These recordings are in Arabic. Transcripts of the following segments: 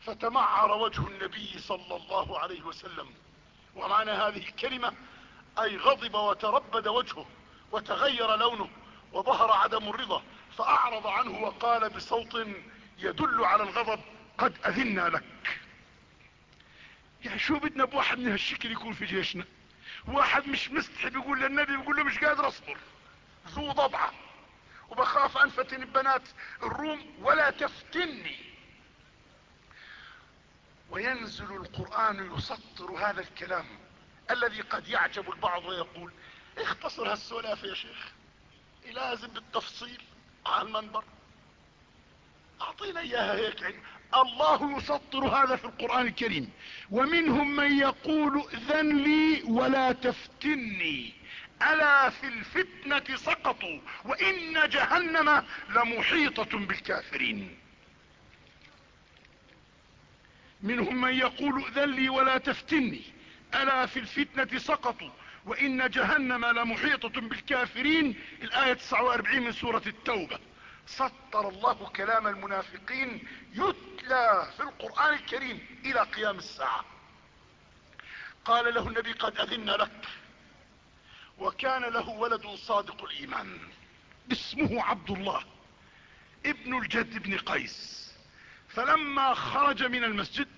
فتمعر وجه النبي صلى الله عليه وسلم. ومعنى هذه الكلمة أي غضب وتربد وجهه وتغير لونه وظهر عدم الرضا فأعرض عنه وقال بصوت يدل على الغضب قد أذنا لك. يعني شو بدنا بواحد من هالشكل يكون في جيشنا؟ واحد مش مستحي بيقول للنبي بيقول له مش قادر أصبر. ذو ضبعة. وبخاف ان فتن بنات الروم ولا تفتني. وينزل القرآن يسطر هذا الكلام الذي قد يعجب البعض ويقول اختصر هالسلافة يا شيخ لازم بالتفصيل على المنبر. أعطينا إياها هيك علم. الله يسطر هذا في القرآن الكريم. ومنهم من يقول اذن لي ولا تفتني. ألا في الفتنة سقطوا. وإن جهنم لمحيطة بالكافرين. منهم من يقول أذن لي ولا تفتني ألا في الفتنة سقطوا وإن جهنم لمحيطة بالكافرين الآية 49 من سورة التوبة. سطر الله كلام المنافقين يتلى في القرآن الكريم إلى قيام الساعة. قال له النبي قد أذن لك وكان له ولد صادق الإيمان اسمه عبد الله ابن الجد بن قيس فلما خرج من المسجد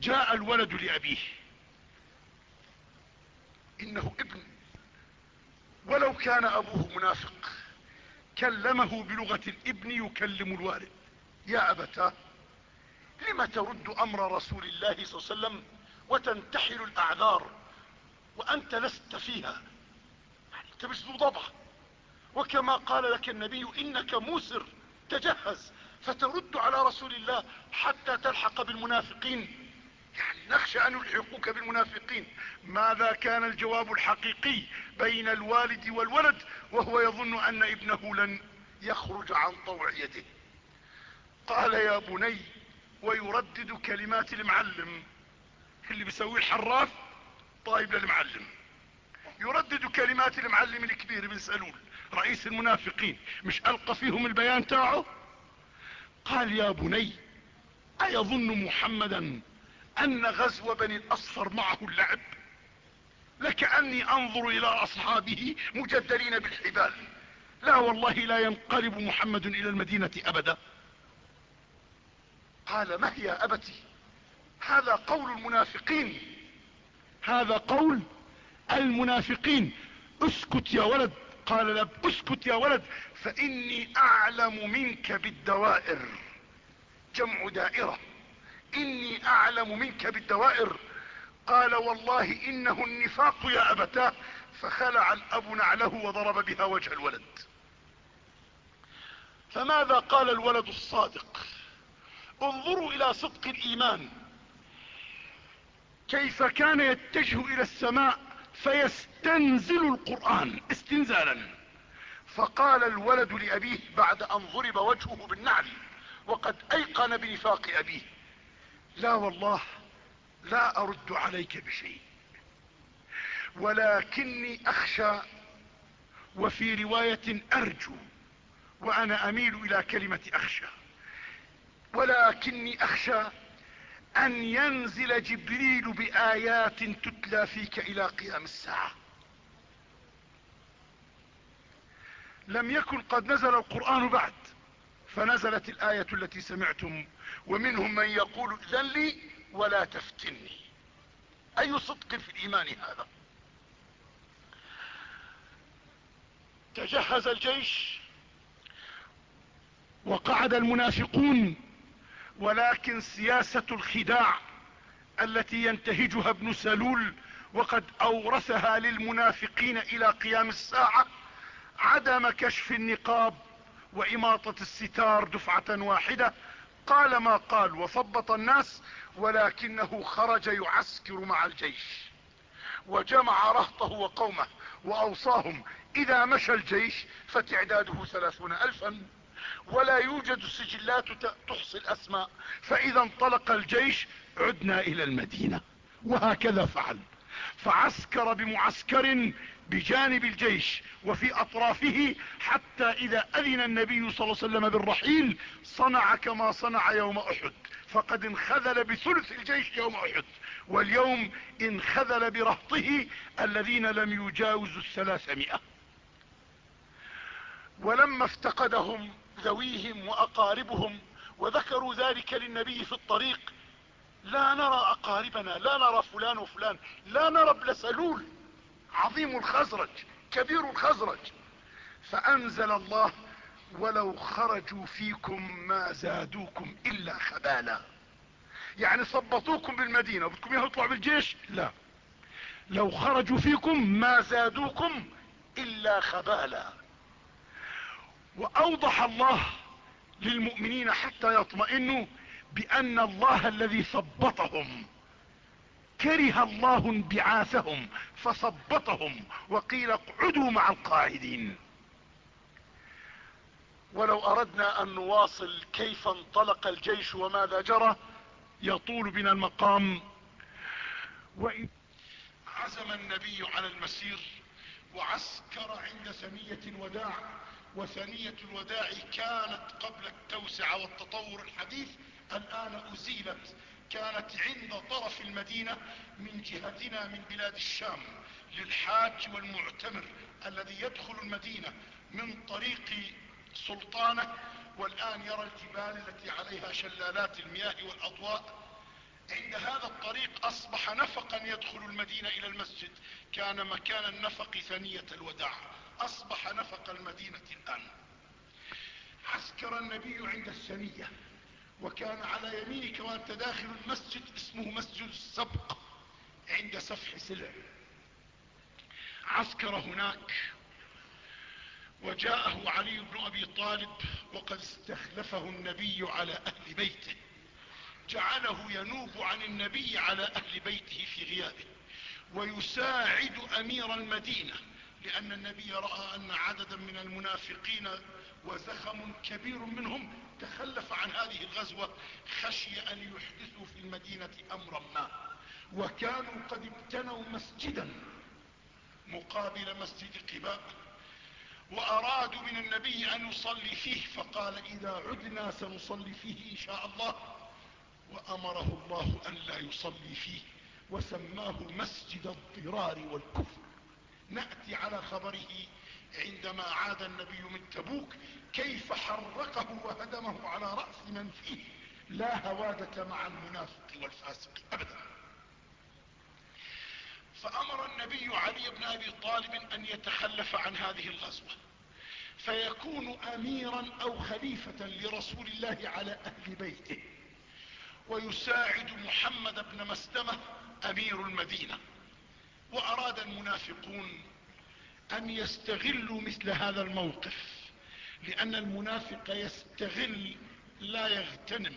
جاء الولد لأبيه. إنه ابن. ولو كان أبوه منافق كلمه بلغة الابن يكلم الوالد. يا أبتاه لم ترد أمر رسول الله صلى الله عليه وسلم وتنتحل الأعذار وأنت لست فيها؟ انت مش ذو وكما قال لك النبي إنك موسر تجهز. فترد على رسول الله حتى تلحق بالمنافقين. يعني نخشى أن يلحقوك بالمنافقين. ماذا كان الجواب الحقيقي بين الوالد والولد وهو يظن أن ابنه لن يخرج عن طوع يده؟ قال يا بني ويردد كلمات المعلم. اللي بيسويه الحراف طايب للمعلم. يردد كلمات المعلم الكبير بن سلول رئيس المنافقين مش ألقى فيهم البيان تاعه؟ قال يا بني أيظن محمدا أن غزو بني الأصفر معه اللعب؟ لكأني أنظر إلى أصحابه مجدلين بالحبال. لا والله لا ينقلب محمد إلى المدينة أبدا. قال ما هي أبتي؟ هذا قول المنافقين. هذا قول المنافقين. اسكت يا ولد. قال لا اسكت يا ولد فإني أعلم منك بالدوائر. جمع دائرة. إني أعلم منك بالدوائر. قال والله إنه النفاق يا أبتاه. فخلع الاب نعله وضرب بها وجه الولد. فماذا قال الولد الصادق؟ انظروا إلى صدق الإيمان. كيف كان يتجه إلى السماء فيستنزل القرآن استنزالا. فقال الولد لأبيه بعد أن ضرب وجهه بالنعل وقد أيقن بنفاق أبيه. لا والله لا أرد عليك بشيء. ولكني أخشى وفي رواية أرجو وأنا أميل إلى كلمة أخشى. ولكني أخشى أن ينزل جبريل بآيات تتلى فيك إلى قيام الساعة. لم يكن قد نزل القرآن بعد فنزلت الآية التي سمعتم ومنهم من يقول إذن لي ولا تفتني. أي صدق في الإيمان هذا؟ تجهز الجيش وقعد المنافقون ولكن سياسة الخداع التي ينتهجها ابن سلول وقد أورثها للمنافقين إلى قيام الساعة عدم كشف النقاب وإماطة الستار دفعة واحدة قال ما قال وثبط الناس ولكنه خرج يعسكر مع الجيش وجمع رهطه وقومه وأوصاهم إذا مشى الجيش فتعداده ثلاثون الفا ولا يوجد سجلات تحصي الأسماء. فإذا انطلق الجيش عدنا إلى المدينة. وهكذا فعل. فعسكر بمعسكر بجانب الجيش وفي أطرافه حتى إذا أذن النبي صلى الله عليه وسلم بالرحيل صنع كما صنع يوم أحد. فقد انخذل بثلث الجيش يوم أحد. واليوم انخذل برهطه الذين لم يجاوزوا الثلاثمائة. ولما افتقدهم ذويهم وأقاربهم وذكروا ذلك للنبي في الطريق. لا نرى أقاربنا لا نرى فلان وفلان لا نرى ابن سلول عظيم الخزرج كبير الخزرج. فأنزل الله ولو خرجوا فيكم ما زادوكم إلا خبالا. يعني صبطوكم بالمدينة بدكم يطلعوا بالجيش؟ لا. لو خرجوا فيكم ما زادوكم إلا خبالا. وأوضح الله للمؤمنين حتى يطمئنوا بأن الله الذي ثبطهم كره الله انبعاثهم فثبطهم وقيل اقعدوا مع القاعدين. ولو أردنا أن نواصل كيف انطلق الجيش وماذا جرى يطول بنا المقام. وإن عزم النبي على المسير وعسكر عند ثنية الوداع وثنية الوداع كانت قبل التوسعة والتطور الحديث الآن أزيلت كانت عند طرف المدينة من جهتنا من بلاد الشام للحاج والمعتمر الذي يدخل المدينة من طريق سلطانة والآن يرى الجبال التي عليها شلالات المياه والأضواء. عند هذا الطريق أصبح نفقا يدخل المدينة إلى المسجد كان مكان النفق ثنية الوداع. أصبح نفق المدينة الآن. عسكر النبي عند الثنية وكان على يمينك وأنت داخل المسجد اسمه مسجد السبق عند سفح سلع. عسكر هناك وجاءه علي بن أبي طالب وقد استخلفه النبي على أهل بيته. جعله ينوب عن النبي على أهل بيته في غيابه ويساعد أمير المدينة لأن النبي رأى أن عددا من المنافقين وزخم كبير منهم تخلف عن هذه الغزوة خشي أن يحدثوا في المدينة أمرا ما. وكانوا قد ابتنوا مسجدا مقابل مسجد قباء وأرادوا من النبي أن يصلي فيه فقال إذا عدنا سنصلي فيه إن شاء الله. وأمره الله أن لا يصلي فيه وسماه مسجد الضرار والكفر. نأتي على خبره عندما عاد النبي من تبوك كيف حرقه وهدمه على رأس من فيه لا هوادة مع المنافق والفاسق أبدا. فأمر النبي علي بن أبي طالب أن يتخلف عن هذه الغزوة فيكون اميرا أو خليفة لرسول الله على أهل بيته ويساعد محمد بن مسلمة أمير المدينة. وأراد المنافقون أن يستغلوا مثل هذا الموقف لأن المنافق يستغل لا يغتنم.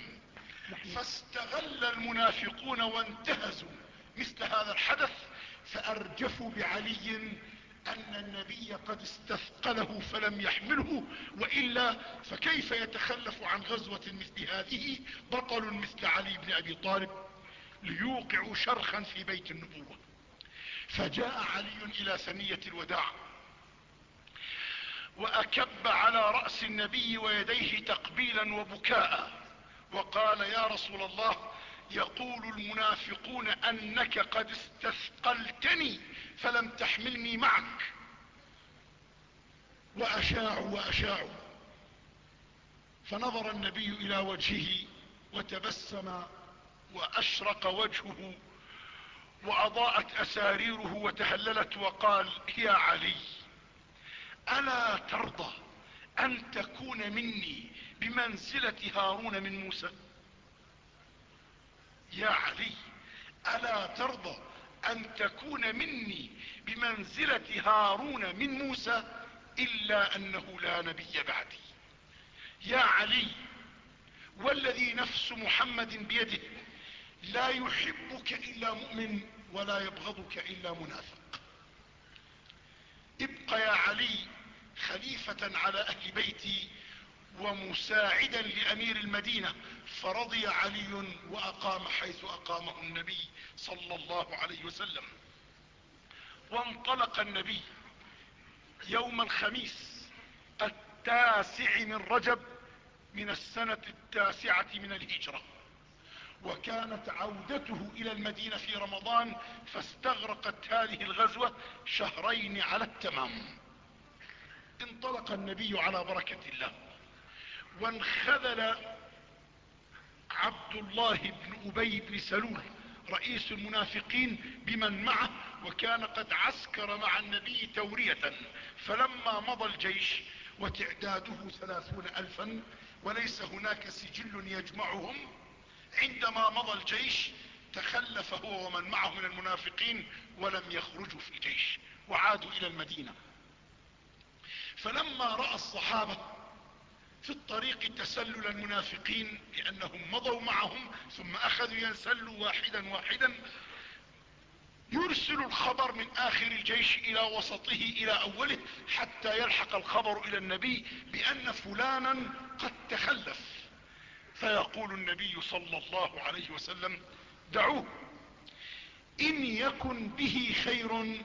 فاستغل المنافقون وانتهزوا مثل هذا الحدث. فأرجفوا بعلي أن النبي قد استثقله فلم يحمله وإلا فكيف يتخلف عن غزوة مثل هذه؟ بطل مثل علي بن أبي طالب ليوقع شرخا في بيت النبوة. فجاء علي إلى ثنية الوداع وأكب على رأس النبي ويديه تقبيلا وبكاء وقال يا رسول الله يقول المنافقون أنك قد استثقلتني فلم تحملني معك واشاعوا واشاعوا فنظر النبي إلى وجهه وتبسم وأشرق وجهه وأضاءت أساريره وتهللت وقال يا علي ألا ترضى أن تكون مني بمنزلة هارون من موسى؟ يا علي ألا ترضى أن تكون مني بمنزلة هارون من موسى إلا أنه لا نبي بعدي؟ يا علي والذي نفس محمد بيده لا يحبك إلا مؤمن ولا يبغضك إلا منافق. ابق يا علي خليفة على أهل بيتي ومساعدا لأمير المدينة فرضي علي وأقام حيث أقامه النبي صلى الله عليه وسلم. وانطلق النبي يوم الخميس التاسع من رجب من السنة التاسعة من الهجرة. وكانت عودته إلى المدينة في رمضان فاستغرقت هذه الغزوة شهرين على التمام. انطلق النبي على بركة الله وانخذل عبد الله بن أبي بن سلول رئيس المنافقين بمن معه وكان قد عسكر مع النبي تورية. فلما مضى الجيش وتعداده ثلاثون الفا وليس هناك سجل يجمعهم عندما مضى الجيش تخلف هو ومن معه من المنافقين ولم يخرجوا في الجيش وعادوا إلى المدينة. فلما رأى الصحابة في الطريق تسلل المنافقين لأنهم مضوا معهم ثم أخذوا ينسلوا واحدا واحدا يرسل الخبر من آخر الجيش إلى وسطه إلى أوله حتى يلحق الخبر إلى النبي بأن فلانا قد تخلف. فيقول النبي صلى الله عليه وسلم دعوه إن يكن به خير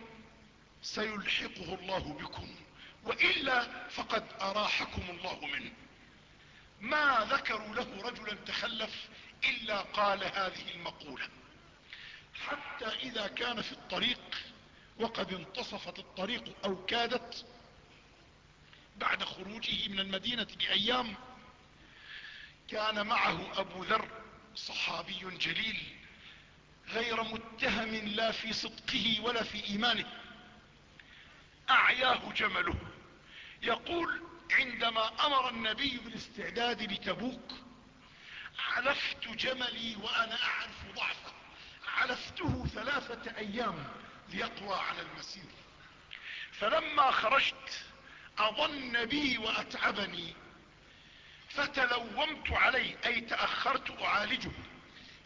سيلحقه الله بكم وإلا فقد أراحكم الله منه. ما ذكروا له رجلا تخلف إلا قال هذه المقولة. حتى إذا كان في الطريق وقد انتصفت الطريق أو كادت بعد خروجه من المدينة بأيام كان معه أبو ذر صحابي جليل غير متهم لا في صدقه ولا في إيمانه. أعياه جمله. يقول عندما أمر النبي بالاستعداد لتبوك علفت جملي وأنا أعرف ضعفه. علفته ثلاثة أيام ليقوى على المسير. فلما خرجت أظن بي وأتعبني فتلومت عليه أي تأخرت أعالجه.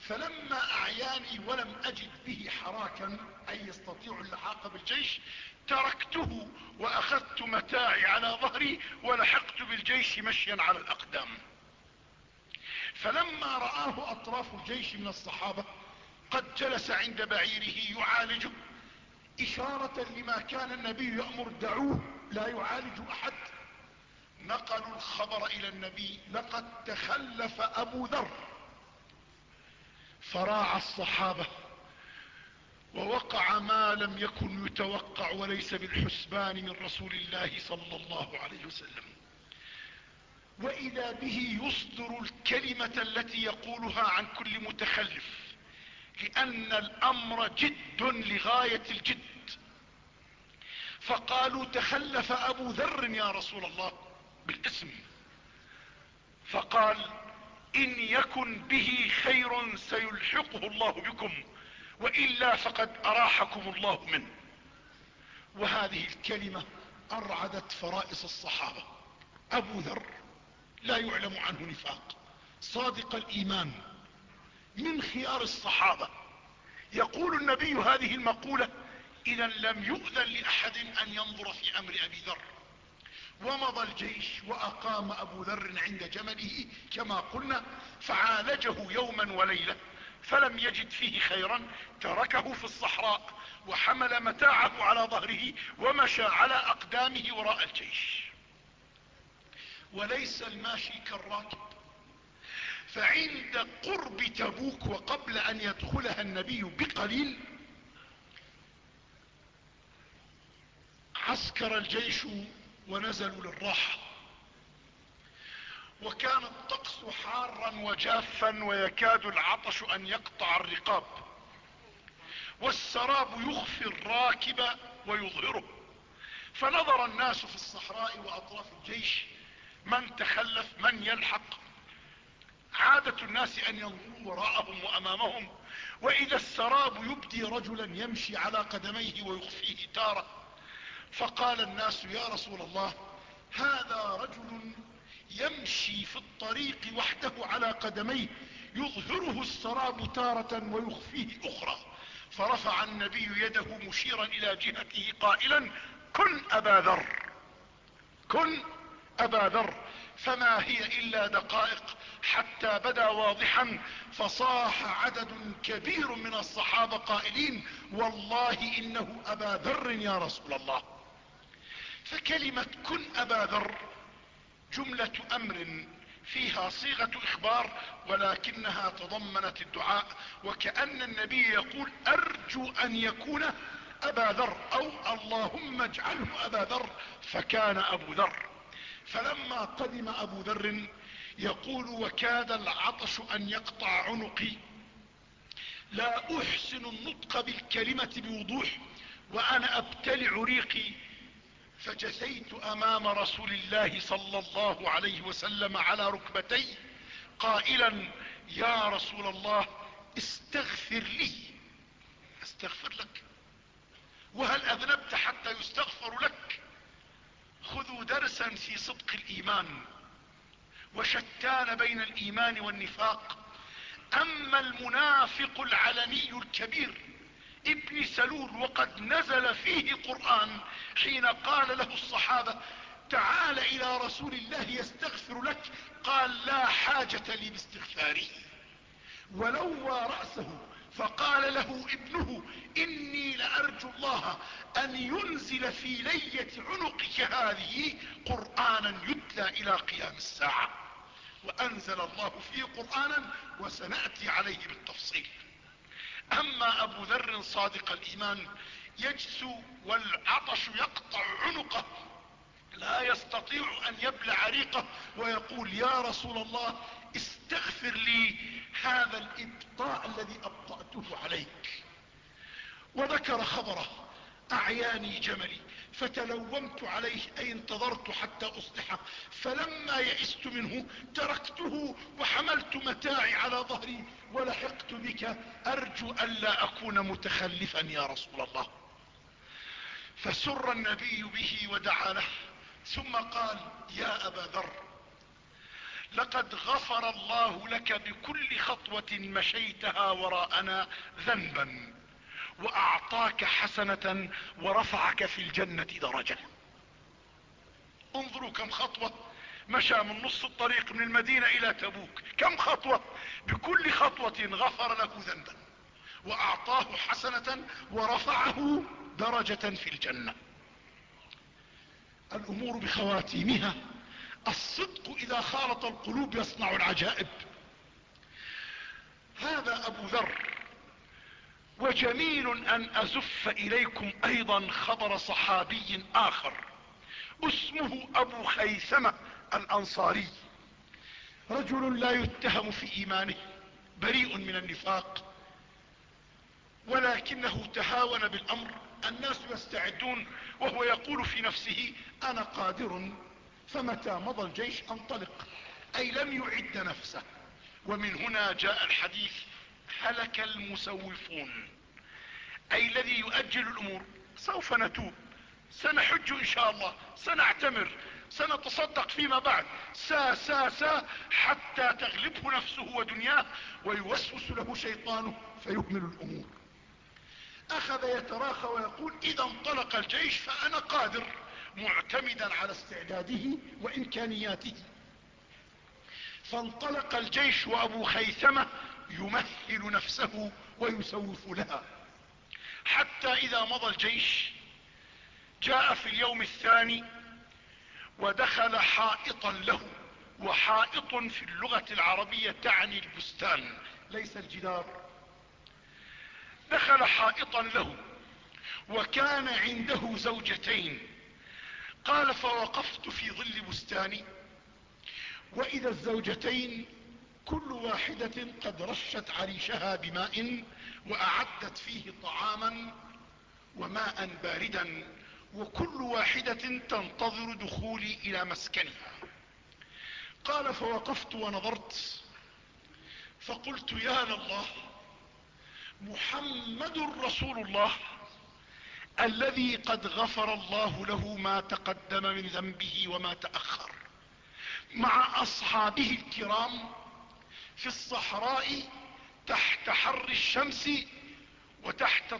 فلما أعياني ولم أجد به حراكا أي يستطيع اللحاق بالجيش تركته وأخذت متاعي على ظهري ولحقت بالجيش مشيا على الأقدام. فلما رآه أطراف الجيش من الصحابة قد جلس عند بعيره يعالجه. إشارة لما كان النبي يأمر دعوه لا يعالج أحد. نقلوا الخبر إلى النبي لقد تخلف أبو ذر. فراع الصحابة ووقع ما لم يكن يتوقع وليس بالحسبان من رسول الله صلى الله عليه وسلم. وإذا به يصدر الكلمة التي يقولها عن كل متخلف لأن الأمر جد لغاية الجد. فقالوا تخلف أبو ذر يا رسول الله. بالاسم. فقال إن يكن به خير سيلحقه الله بكم وإلا فقد أراحكم الله منه. وهذه الكلمة أرعدت فرائص الصحابة. أبو ذر لا يعلم عنه نفاق. صادق الإيمان من خيار الصحابة. يقول النبي هذه المقولة إذا لم يؤذن لأحد أن ينظر في أمر أبي ذر. ومضى الجيش وأقام أبو ذر عند جمله كما قلنا فعالجه يوما وليلة فلم يجد فيه خيرا تركه في الصحراء وحمل متاعه على ظهره ومشى على أقدامه وراء الجيش. وليس الماشي كالراكب فعند قرب تبوك وقبل أن يدخلها النبي بقليل عسكر الجيش ونزلوا للراحة. وكان الطقس حارا وجافا ويكاد العطش أن يقطع الرقاب. والسراب يخفي الراكب ويظهره. فنظر الناس في الصحراء وأطراف الجيش من تخلف من يلحق. عادة الناس أن ينظروا وراءهم وأمامهم. وإذا السراب يبدي رجلا يمشي على قدميه ويخفيه تارة. فقال الناس يا رسول الله هذا رجل يمشي في الطريق وحده على قدميه يظهره السراب تارة ويخفيه أخرى. فرفع النبي يده مشيرا إلى جهته قائلا كن أبا ذر كن أبا ذر. فما هي إلا دقائق حتى بدا واضحا فصاح عدد كبير من الصحابة قائلين والله إنه أبا ذر يا رسول الله. فكلمة كن أبا ذر جملة أمر فيها صيغة إخبار ولكنها تضمنت الدعاء وكأن النبي يقول أرجو أن يكون أبا ذر أو اللهم اجعله أبا ذر فكان أبو ذر. فلما قدم أبو ذر يقول وكاد العطش أن يقطع عنقي لا أحسن النطق بالكلمة بوضوح وأنا أبتلع ريقي فجثيت أمام رسول الله صلى الله عليه وسلم على ركبتي قائلا يا رسول الله استغفر لي. أستغفر لك. وهل أذنبت حتى يستغفر لك؟ خذوا درسا في صدق الإيمان. وشتان بين الإيمان والنفاق. أما المنافق العلني الكبير ابن سلول وقد نزل فيه قرآن حين قال له الصحابة تعال إلى رسول الله يستغفر لك. قال لا حاجة لي باستغفاره ولوى رأسه فقال له ابنه إني لأرجو الله أن ينزل في لية عنقك هذه قرآنا يتلى إلى قيام الساعة. وأنزل الله فيه قرآنا وسنأتي عليه بالتفصيل. أما أبو ذر صادق الإيمان يجسو والعطش يقطع عنقه. لا يستطيع أن يبلع ريقه ويقول يا رسول الله استغفر لي هذا الإبطاء الذي أبطأته عليك. وذكر خبره أعياني جملي. فتلومت عليه أي انتظرت حتى اصلحه فلما يئست منه تركته وحملت متاعي على ظهري ولحقت بك. أرجو الا أكون متخلفا يا رسول الله. فسر النبي به ودعا له. ثم قال يا أبا ذر لقد غفر الله لك بكل خطوة مشيتها وراءنا ذنبا. وأعطاك حسنة ورفعك في الجنة درجة. انظروا كم خطوة مشى من نص الطريق من المدينة إلى تبوك. كم خطوة؟ بكل خطوة غفر له ذنبا. وأعطاه حسنة ورفعه درجة في الجنة. الأمور بخواتيمها. الصدق إذا خالط القلوب يصنع العجائب. هذا أبو ذر وجميل أن أزف إليكم أيضا خبر صحابي آخر اسمه أبو خيثمة الأنصاري. رجل لا يتهم في إيمانه بريء من النفاق ولكنه تهاون بالأمر. الناس يستعدون وهو يقول في نفسه أنا قادر فمتى مضى الجيش؟ أنطلق. أي لم يعد نفسه. ومن هنا جاء الحديث هلك المسوفون. أي الذي يؤجل الأمور. سوف نتوب. سنحج إن شاء الله. سنعتمر. سنتصدق فيما بعد. سا سا سا حتى تغلبه نفسه ودنياه ويوسوس له شيطانه فيهمل الأمور. أخذ يتراخى ويقول إذا انطلق الجيش فأنا قادر معتمدا على استعداده وإمكانياته. فانطلق الجيش وأبو خيثمة يمهل نفسه ويسوف لها. حتى إذا مضى الجيش جاء في اليوم الثاني ودخل حائطا له وحائط في اللغة العربية تعني البستان ليس الجدار. دخل حائطا له وكان عنده زوجتين. قال فوقفت في ظل بستاني وإذا الزوجتين كل واحدة قد رشت عريشها بماء وأعدت فيه طعاما وماء باردا وكل واحدة تنتظر دخولي إلى مسكنها. قال فوقفت ونظرت فقلت يا لله محمد رسول الله الذي قد غفر الله له ما تقدم من ذنبه وما تأخر. مع أصحابه الكرام في الصحراء تحت حر الشمس وتحت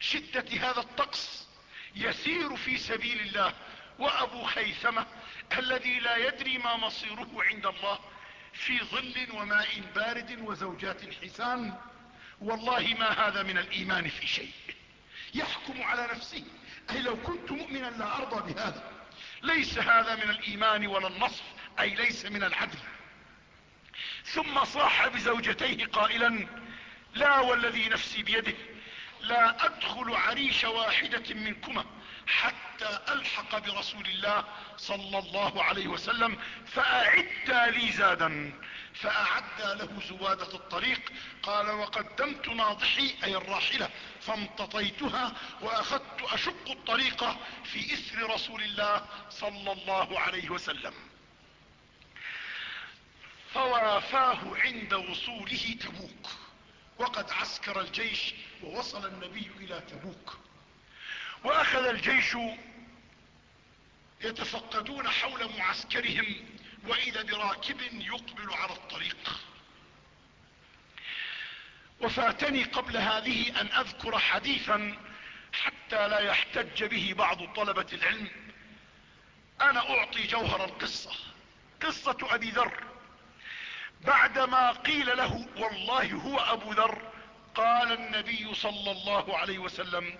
شدة هذا الطقس يسير في سبيل الله وأبو خيثمة الذي لا يدري ما مصيره عند الله في ظل وماء بارد وزوجات حسان والله ما هذا من الإيمان في شيء. يحكم على نفسه. أي لو كنت مؤمنا لا أرضى بهذا. ليس هذا من الإيمان ولا النصف أي ليس من العدل. ثم صاح بزوجتيه قائلا لا والذي نفسي بيده لا أدخل عريش واحدة منكما حتى ألحق برسول الله صلى الله عليه وسلم فاعدا لي زادا فاعدا له زوادة الطريق. قال وقدمت ناضحي أي الراحلة فامتطيتها وأخذت أشق الطريق في إثر رسول الله صلى الله عليه وسلم. فوافاه عند وصوله تبوك. وقد عسكر الجيش ووصل النبي إلى تبوك. وأخذ الجيش يتفقدون حول معسكرهم واذا براكب يقبل على الطريق. وفاتني قبل هذه أن أذكر حديثا حتى لا يحتج به بعض طلبة العلم. أنا أعطي جوهر القصة. قصة أبي ذر. بعدما قيل له والله هو أبو ذر قال النبي صلى الله عليه وسلم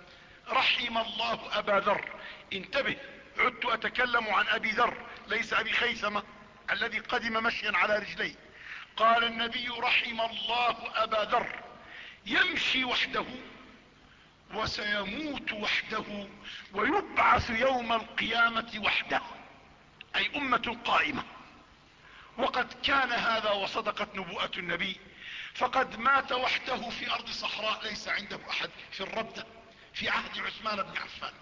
رحم الله أبا ذر. انتبه عدت أتكلم عن أبي ذر ليس أبي خيثمة الذي قدم مشيا على رجليه. قال النبي رحم الله أبا ذر. يمشي وحده وسيموت وحده ويبعث يوم القيامة وحده أي أمة قائمة. وقد كان هذا وصدقت نبوءة النبي. فقد مات وحده في أرض صحراء ليس عنده أحد في الردة في عهد عثمان بن عفان.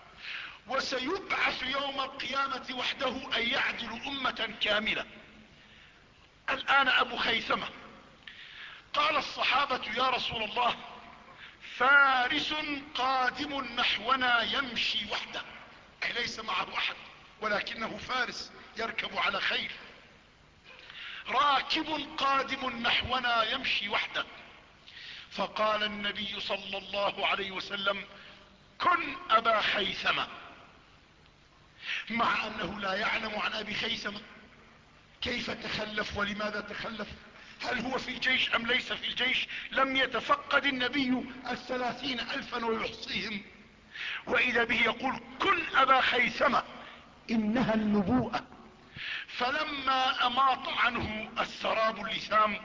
وسيبعث يوم القيامة وحده أن يعدل أمة كاملة. الآن أبو خيثمة. قال الصحابة يا رسول الله فارس قادم نحونا يمشي وحده. أي ليس معه أحد ولكنه فارس يركب على خيل. راكب قادم نحونا يمشي وحده. فقال النبي صلى الله عليه وسلم كن أبا خيثمة. مع أنه لا يعلم عن أبي خيثمة كيف تخلف ولماذا تخلف هل هو في الجيش أم ليس في الجيش. لم يتفقد النبي الثلاثين الفا ويحصيهم. وإذا به يقول كن أبا خيثمة إنها النبوءة. فلما أماط عنه السراب اللثام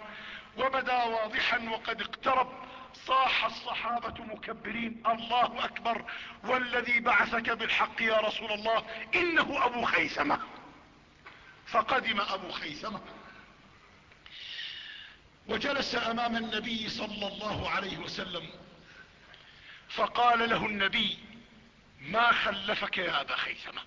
وبدا واضحا وقد اقترب صاح الصحابة مكبرين الله أكبر والذي بعثك بالحق يا رسول الله إنه أبو خيثمة. فقدم أبو خيثمة. وجلس أمام النبي صلى الله عليه وسلم فقال له النبي ما خلفك يا أبا خيثمة؟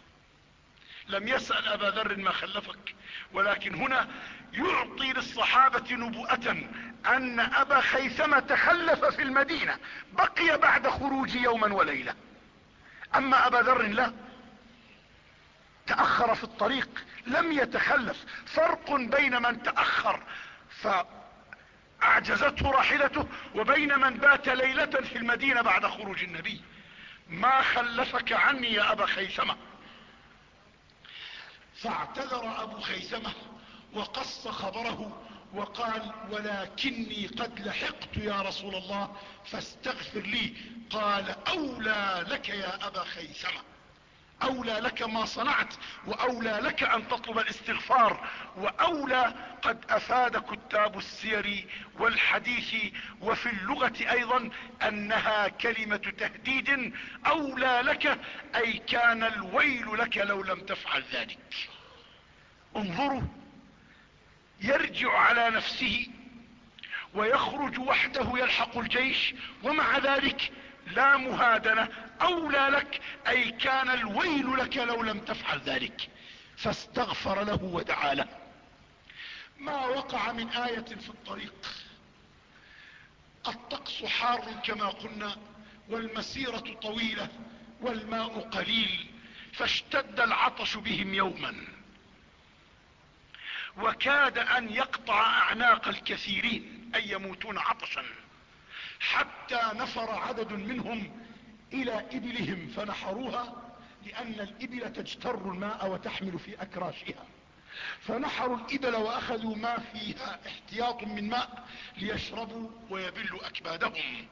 لم يسأل أبا ذر ما خلفك ولكن هنا يعطي للصحابة نبوءة أن أبا خيثمة تخلف في المدينة بقي بعد خروج يوما وليلة. أما أبا ذر لا تأخر في الطريق لم يتخلف. فرق بين من تأخر فأعجزته راحلته وبين من بات ليلة في المدينة بعد خروج النبي. ما خلفك عني يا أبا خيثمة؟ فاعتذر أبو خيثمة وقص خبره وقال ولكني قد لحقت يا رسول الله فاستغفر لي قال أولى لك يا أبا خيثمة. أولى لك ما صنعت وأولى لك أن تطلب الاستغفار وأولى قد أفاد كتاب السير والحديث وفي اللغة أيضا أنها كلمة تهديد أولى لك أي كان الويل لك لو لم تفعل ذلك. انظروا يرجع على نفسه ويخرج وحده يلحق الجيش ومع ذلك لا مهادنة أولى لك أي كان الويل لك لو لم تفعل ذلك. فاستغفر له ودعا له. ما وقع من آية في الطريق. الطقس حار كما قلنا والمسيرة طويلة والماء قليل فاشتد العطش بهم يوما. وكاد أن يقطع أعناق الكثيرين ان يموتون عطشا. حتى نفر عدد منهم إلى إبلهم فنحروها لأن الإبل تجتر الماء وتحمل في أكراشها. فنحروا الإبل وأخذوا ما فيها احتياط من ماء ليشربوا ويبلوا أكبادهم.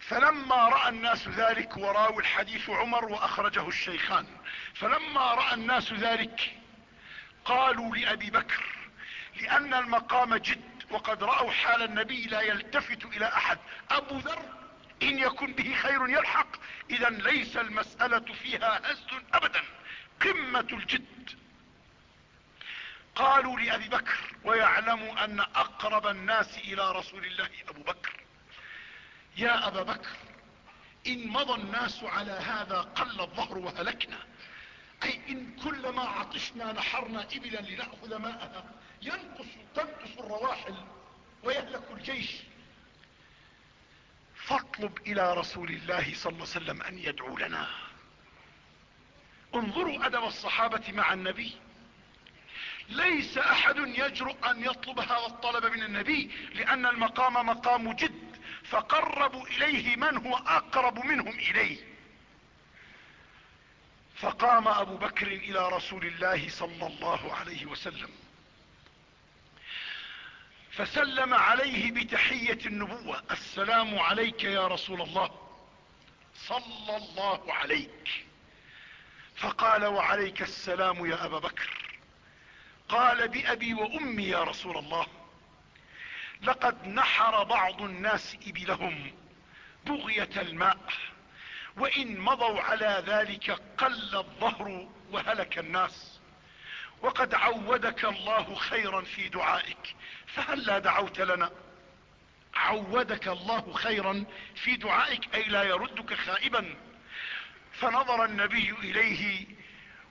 فلما رأى الناس ذلك وراوي الحديث عمر وأخرجه الشيخان. فلما رأى الناس ذلك قالوا لأبي بكر لأن المقام جد وقد رأوا حال النبي لا يلتفت إلى أحد. أبو ذر إن يكن به خير يلحق. إذا ليس المسألة فيها هز أبدا. قمة الجد. قالوا لأبي بكر ويعلموا أن أقرب الناس إلى رسول الله أبو بكر. يا أبا بكر إن مضى الناس على هذا قل الظهر وهلكنا. أي إن كلما عطشنا نحرنا إبلا لنأخذ ماءها. ينقص تنقص الرواحل ويهلك الجيش. فاطلب إلى رسول الله صلى الله عليه وسلم أن يدعو لنا. انظروا أدب الصحابة مع النبي. ليس أحد يجرؤ أن يطلب هذا الطلب من النبي لأن المقام مقام جد. فقربوا إليه من هو أقرب منهم إليه. فقام أبو بكر إلى رسول الله صلى الله عليه وسلم. فسلم عليه بتحية النبوة. السلام عليك يا رسول الله. صلى الله عليك. فقال وعليك السلام يا أبا بكر. قال بأبي وأمي يا رسول الله. لقد نحر بعض الناس إبلهم بغية الماء وإن مضوا على ذلك قل الظهر وهلك الناس. وقد عودك الله خيرا في دعائك. فهل لا دعوت لنا؟ عودك الله خيرا في دعائك أي لا يردك خائبا. فنظر النبي إليه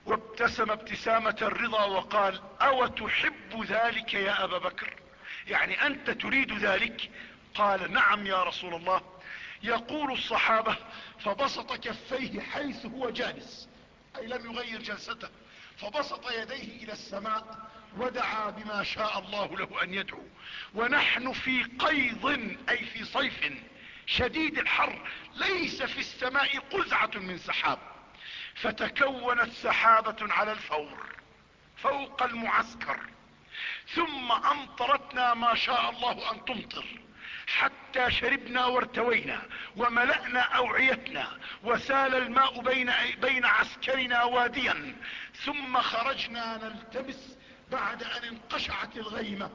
وابتسم ابتسامة الرضا وقال أو تحب ذلك يا أبا بكر؟ يعني أنت تريد ذلك؟ قال نعم يا رسول الله. يقول الصحابة فبسط كفيه حيث هو جالس أي لم يغير جلسته. فبسط يديه إلى السماء ودعا بما شاء الله له أن يدعو. ونحن في قيض أي في صيف شديد الحر ليس في السماء قزعة من سحاب. فتكونت سحابة على الفور فوق المعسكر. ثم أمطرتنا ما شاء الله أن تمطر. حتى شربنا وارتوينا وملأنا أوعيتنا وسال الماء بين, بين عسكرنا واديا. ثم خرجنا نلتمس بعد أن انقشعت الغيمة.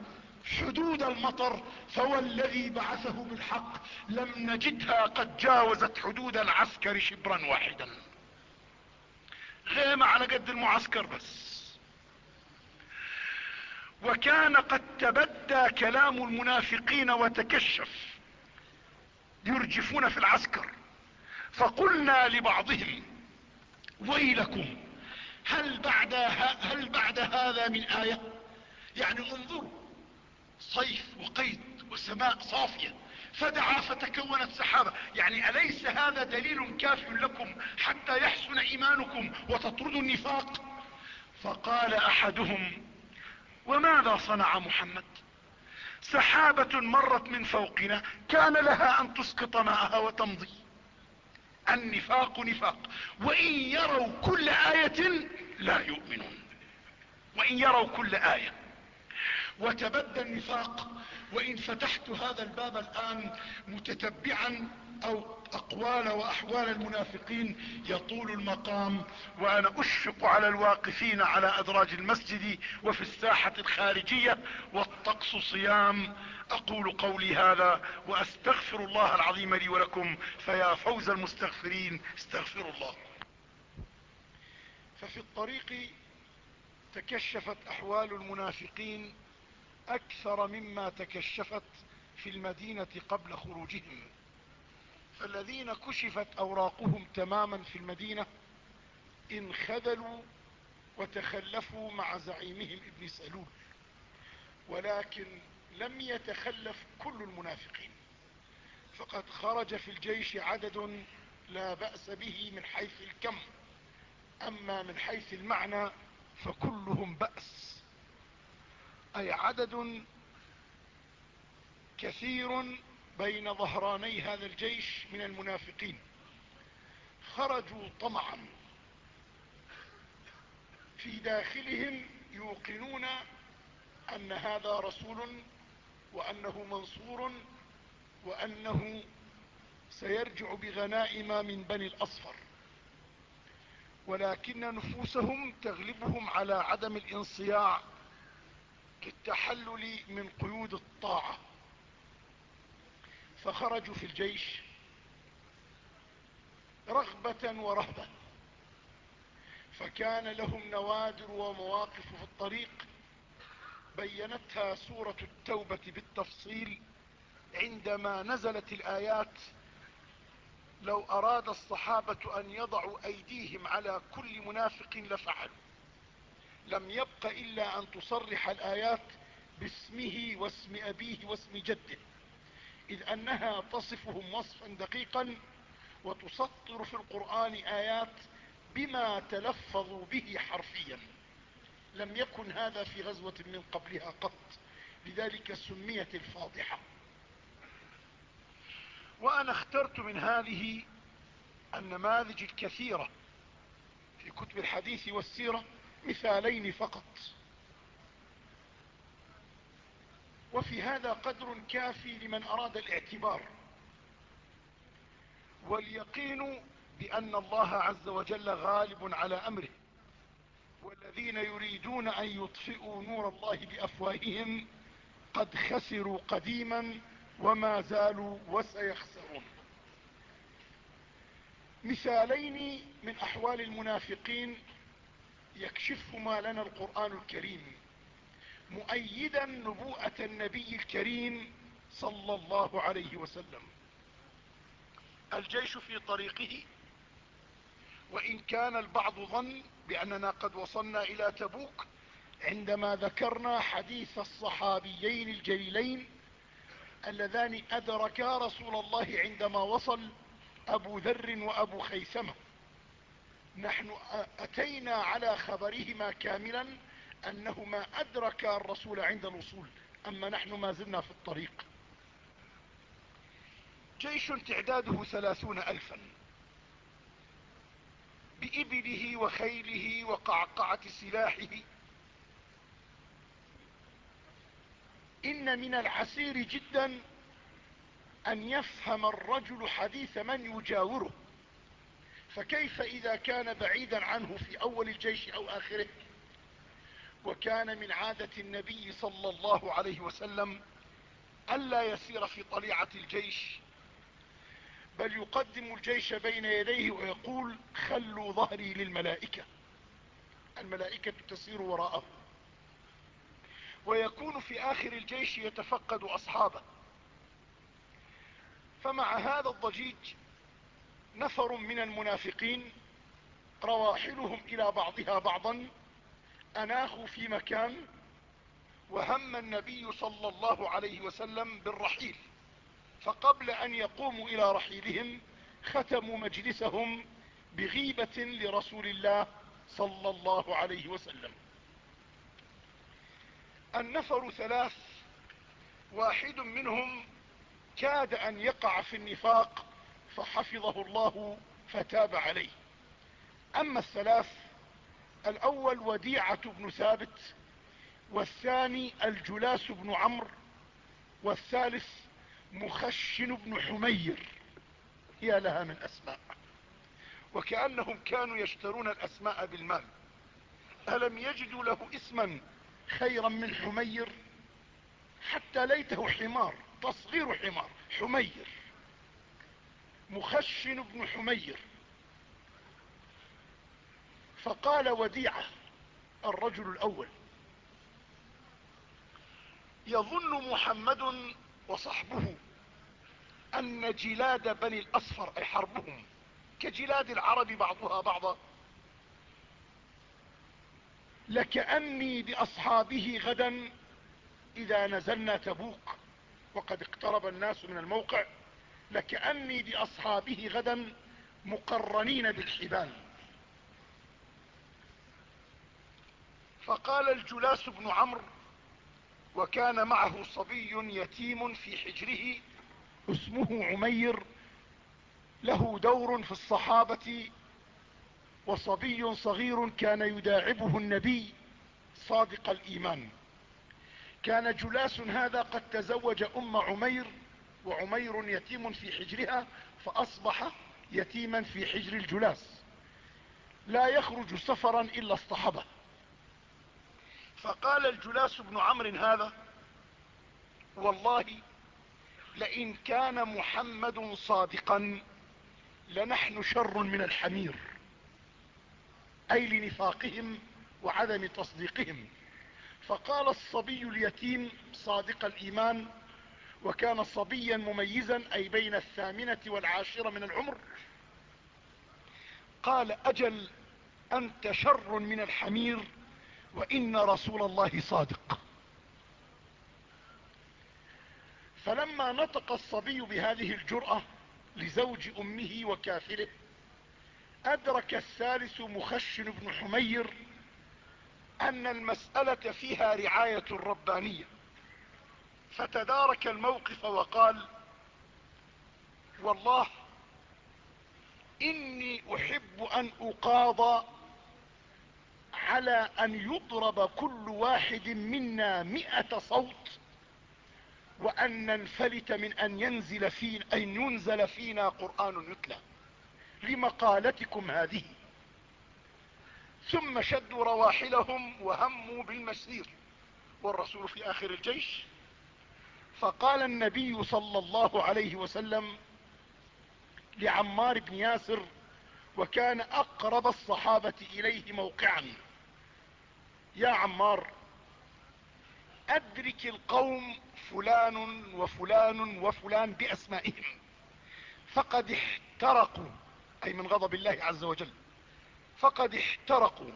حدود المطر فوالذي بعثه بالحق. لم نجدها قد جاوزت حدود العسكر شبرا واحدا. غيمة على قد المعسكر بس. وكان قد تبدى كلام المنافقين وتكشف. يرجفون في العسكر. فقلنا لبعضهم ويلكم هل بعد, هل بعد هذا من آية؟ يعني انظروا صيف وقيد وسماء صافية فدعا فتكونت سحابة. يعني أليس هذا دليل كاف لكم حتى يحسن إيمانكم وتطردوا النفاق؟ فقال أحدهم وماذا صنع محمد؟ سحابة مرت من فوقنا كان لها أن تسقط ماءها وتمضي. النفاق نفاق وإن يروا كل آية لا يؤمنون. وإن يروا كل آية. وتبدى النفاق وإن فتحت هذا الباب الآن متتبعا أو أقوال وأحوال المنافقين يطول المقام وأنا أشفق على الواقفين على أدراج المسجد وفي الساحة الخارجية والطقس صيام. أقول قولي هذا وأستغفر الله العظيم لي ولكم فيا فوز المستغفرين استغفروا الله. ففي الطريق تكشفت أحوال المنافقين أكثر مما تكشفت في المدينة قبل خروجهم. فالذين كشفت أوراقهم تماما في المدينة انخذلوا وتخلفوا مع زعيمهم ابن سلول ولكن لم يتخلف كل المنافقين. فقد خرج في الجيش عدد لا بأس به من حيث الكم أما من حيث المعنى فكلهم بأس. أي عدد كثير بين ظهراني هذا الجيش من المنافقين. خرجوا طمعا. في داخلهم يوقنون أن هذا رسول وأنه منصور وأنه سيرجع بغنائم من بني الأصفر. ولكن نفوسهم تغلبهم على عدم الانصياع كالتحلل من قيود الطاعة. فخرجوا في الجيش رغبة ورهبة فكان لهم نوادر ومواقف في الطريق. بينتها سورة التوبة بالتفصيل عندما نزلت الآيات لو أراد الصحابة أن يضعوا أيديهم على كل منافق لفعلوا. لم يبق إلا أن تصرح الآيات باسمه واسم أبيه واسم جده إذ أنها تصفهم وصفا دقيقا وتسطر في القرآن آيات بما تلفظوا به حرفيا. لم يكن هذا في غزوة من قبلها قط لذلك سميت الفاضحة. وأنا اخترت من هذه النماذج الكثيرة في كتب الحديث والسيرة مثالين فقط. وفي هذا قدر كافي لمن أراد الاعتبار. واليقين بأن الله عز وجل غالب على أمره. والذين يريدون أن يطفئوا نور الله بأفواههم قد خسروا قديما وما زالوا وسيخسرون. مثالين من أحوال المنافقين يكشفهما لنا القرآن الكريم مؤيدا نبوءة النبي الكريم صلى الله عليه وسلم. الجيش في طريقه وإن كان البعض ظن بأننا قد وصلنا إلى تبوك عندما ذكرنا حديث الصحابيين الجليلين اللذان أدركا رسول الله عندما وصل أبو ذر وأبو خيثمة. نحن أتينا على خبرهما كاملا أنهما أدركا الرسول عند الوصول أما نحن ما زلنا في الطريق. جيش تعداده ثلاثون ألفا. بإبله وخيله وقعقعة سلاحه. إن من العسير جدا أن يفهم الرجل حديث من يجاوره. فكيف إذا كان بعيدا عنه في أول الجيش أو آخره؟ وكان من عادة النبي صلى الله عليه وسلم ألا يسير في طليعة الجيش بل يقدم الجيش بين يديه ويقول خلوا ظهري للملائكة. الملائكة تسير وراءه. ويكون في آخر الجيش يتفقد أصحابه. فمع هذا الضجيج نفر من المنافقين رواحلهم إلى بعضها بعضا أناخوا في مكان وهم النبي صلى الله عليه وسلم بالرحيل فقبل أن يقوموا إلى رحيلهم ختموا مجلسهم بغيبة لرسول الله صلى الله عليه وسلم. النفر ثلاث واحد منهم كاد أن يقع في النفاق فحفظه الله فتاب عليه. أما الثلاث الأول وديعة بن ثابت والثاني الجلاس بن عمرو والثالث مخشن بن حمير. يا لها من أسماء. وكأنهم كانوا يشترون الأسماء بالمال. ألم يجدوا له اسما خيرا من حمير؟ حتى ليته حمار تصغير حمار حمير. مخشن بن حمير. فقال وديعة الرجل الأول يظن محمد وصحبه أن جلاد بني الأصفر أي حربهم كجلاد العرب بعضها بعضا. لكأني بأصحابه غدا إذا نزلنا تبوك وقد اقترب الناس من الموقع. لكأني بأصحابه غدا مقرنين بالحبال. فقال الجلاس بن عمرو وكان معه صبي يتيم في حجره اسمه عمير له دور في الصحابة وصبي صغير كان يداعبه النبي صادق الإيمان. كان جلاس هذا قد تزوج أم عمير وعمير يتيم في حجرها فأصبح يتيما في حجر الجلاس. لا يخرج سفرا إلا اصطحبه. فقال الجلاس بن عمرو هذا والله لئن كان محمد صادقا لنحن شر من الحمير أي لنفاقهم وعدم تصديقهم. فقال الصبي اليتيم صادق الإيمان وكان صبيا مميزا أي بين الثامنة والعاشرة من العمر. قال أجل أنت شر من الحمير وإن رسول الله صادق. فلما نطق الصبي بهذه الجرأة لزوج أمه وكافره أدرك الثالث مخشن بن حمير أن المسألة فيها رعاية ربانية. فتدارك الموقف وقال والله إني أحب أن اقاضى على أن يضرب كل واحد منا مئة صوت وأن ننفلت من أن ينزل فينا, أن ينزل فينا قرآن يتلى لمقالتكم هذه. ثم شدوا رواحلهم وهموا بالمسير والرسول في آخر الجيش فقال النبي صلى الله عليه وسلم لعمار بن ياسر وكان أقرب الصحابة إليه موقعا. يا عمار أدرك القوم فلان وفلان وفلان بأسمائهم فقد احترقوا أي من غضب الله عز وجل فقد احترقوا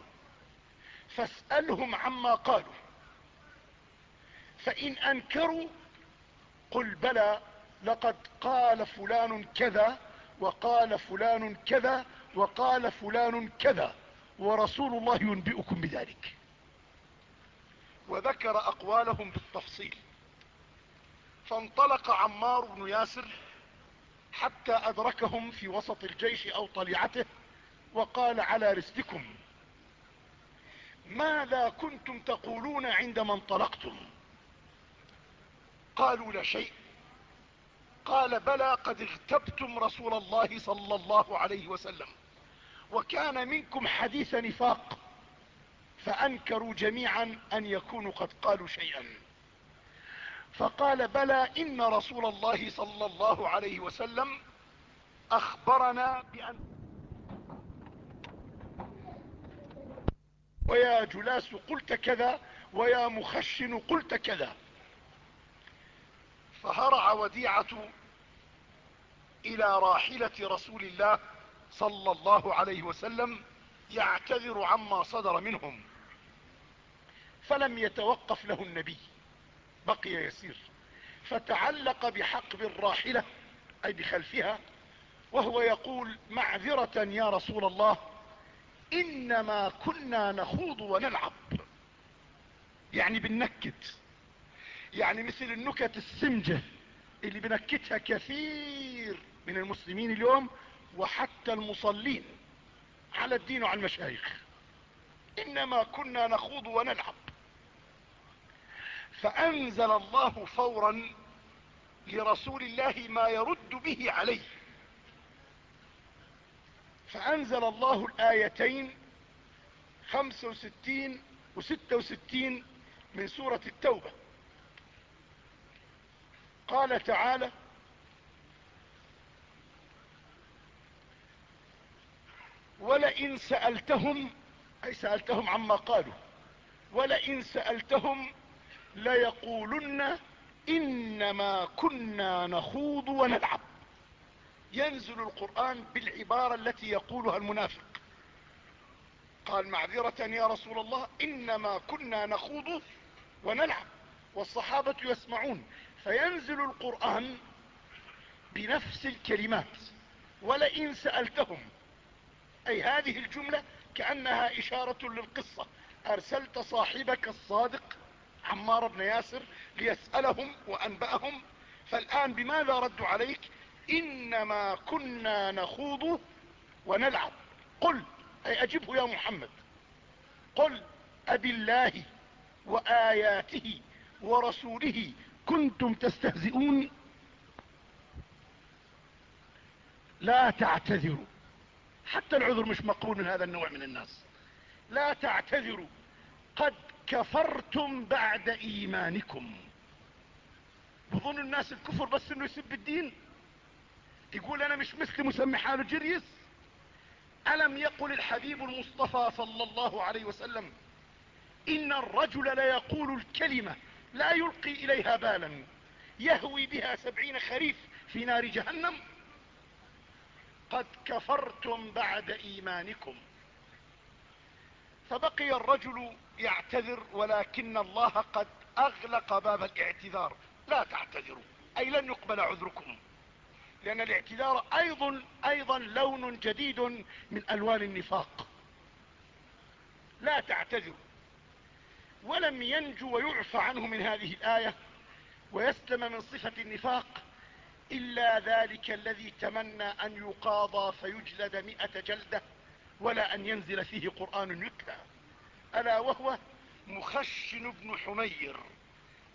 فاسألهم عما قالوا فإن أنكروا قل بلى لقد قال فلان كذا وقال فلان كذا وقال فلان كذا ورسول الله ينبئكم بذلك. وذكر أقوالهم بالتفصيل. فانطلق عمار بن ياسر حتى أدركهم في وسط الجيش أو طليعته وقال على رسلكم ماذا كنتم تقولون عندما انطلقتم قالوا لا شيء. قال بلى قد اغتبتم رسول الله صلى الله عليه وسلم. وكان منكم حديث نفاق فأنكروا جميعا أن يكونوا قد قالوا شيئا. فقال بلى إن رسول الله صلى الله عليه وسلم أخبرنا بأن ويا جلاس قلت كذا ويا مخشن قلت كذا. فهرع وديعة إلى راحلة رسول الله صلى الله عليه وسلم يعتذر عما صدر منهم فلم يتوقف له النبي بقي يسير فتعلق بحقب الراحلة أي بخلفها وهو يقول معذرة يا رسول الله إنما كنا نخوض ونلعب يعني بنكت يعني مثل النكت السمجة اللي بنكتها كثير من المسلمين اليوم وحتى المصلين على الدين وعلى المشايخ. إنما كنا نخوض ونلعب. فأنزل الله فورا لرسول الله ما يرد به عليه. فأنزل الله الآيتين خمسة وستين وستة وستين من سورة التوبة. قال تعالى ولئن سألتهم أي سألتهم عما قالوا ولئن سألتهم ليقولن إنما كنا نخوض ونلعب. ينزل القرآن بالعبارة التي يقولها المنافق. قال معذرة يا رسول الله إنما كنا نخوض ونلعب. والصحابة يسمعون. فينزل القرآن بنفس الكلمات ولئن سألتهم أي هذه الجملة كأنها إشارة للقصة. أرسلت صاحبك الصادق عمار بن ياسر ليسألهم وأنبأهم. فالآن بماذا ردوا عليك؟ إنما كنا نخوض ونلعب. قل أي أجبه يا محمد. قل أب الله وآياته ورسوله كنتم تستهزئون. لا تعتذروا. حتى العذر مش مقبول من هذا النوع من الناس. لا تعتذروا. قد كفرتم بعد إيمانكم. بظن الناس الكفر بس إنه يسب الدين. يقول أنا مش مسلم وسمي حاله جريس. ألم يقل الحبيب المصطفى صلى الله عليه وسلم إن الرجل ليقول الكلمة لا يلقي إليها بالا. يهوي بها سبعين خريف في نار جهنم. قد كفرتم بعد إيمانكم. فبقي الرجل يعتذر ولكن الله قد أغلق باب الاعتذار. لا تعتذروا أي لن يقبل عذركم. لأن الاعتذار أيضا أيضا لون جديد من ألوان النفاق. لا تعتذروا. ولم ينجو ويعفى عنه من هذه الآية ويسلم من صفة النفاق إلا ذلك الذي تمنى أن يقاضى فيجلد مئة جلدة ولا أن ينزل فيه قرآن يتلى. ألا وهو مخشن بن حمير.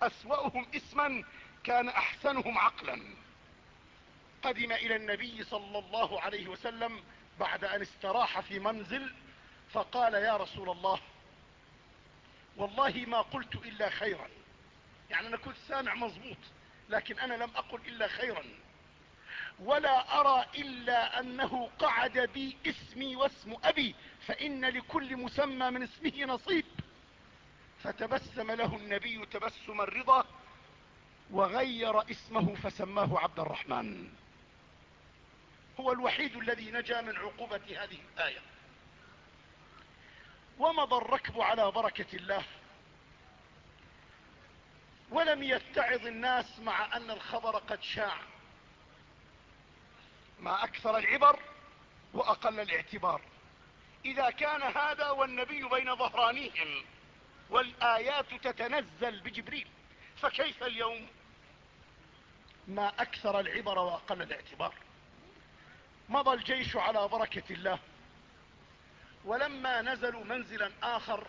أسوأهم اسما كان أحسنهم عقلا. قدم إلى النبي صلى الله عليه وسلم بعد أن استراح في منزل فقال يا رسول الله والله ما قلت إلا خيرا. يعني أنا كنت سامع مظبوط لكن أنا لم أقل إلا خيرا. ولا أرى إلا أنه قعد بي اسمي واسم أبي فإن لكل مسمى من اسمه نصيب. فتبسم له النبي تبسم الرضا وغير اسمه فسماه عبد الرحمن. هو الوحيد الذي نجا من عقوبة هذه الآية. ومضى الركب على بركة الله. ولم يتعظ الناس مع أن الخبر قد شاع. ما أكثر العبر وأقل الاعتبار. إذا كان هذا والنبي بين ظهرانيهم والآيات تتنزل بجبريل فكيف اليوم؟ ما أكثر العبر وأقل الاعتبار. مضى الجيش على بركة الله. ولما نزلوا منزلا آخر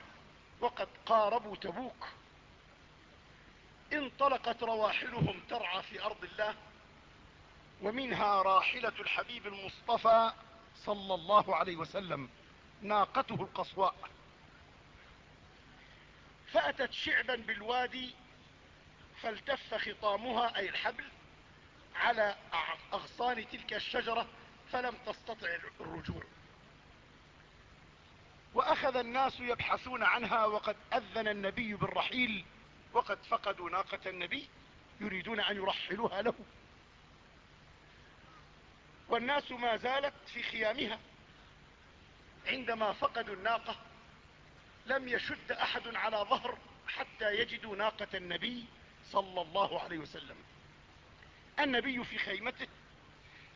وقد قاربوا تبوك انطلقت رواحلهم ترعى في أرض الله ومنها راحلة الحبيب المصطفى صلى الله عليه وسلم ناقته القصواء. فأتت شعبا بالوادي فالتف خطامها أي الحبل على أغصان تلك الشجرة فلم تستطع الرجوع. وأخذ الناس يبحثون عنها وقد أذن النبي بالرحيل وقد فقدوا ناقة النبي يريدون أن يرحلوها له. والناس ما زالت في خيامها. عندما فقدوا الناقة لم يشد أحد على ظهر حتى يجدوا ناقة النبي صلى الله عليه وسلم. النبي في خيمته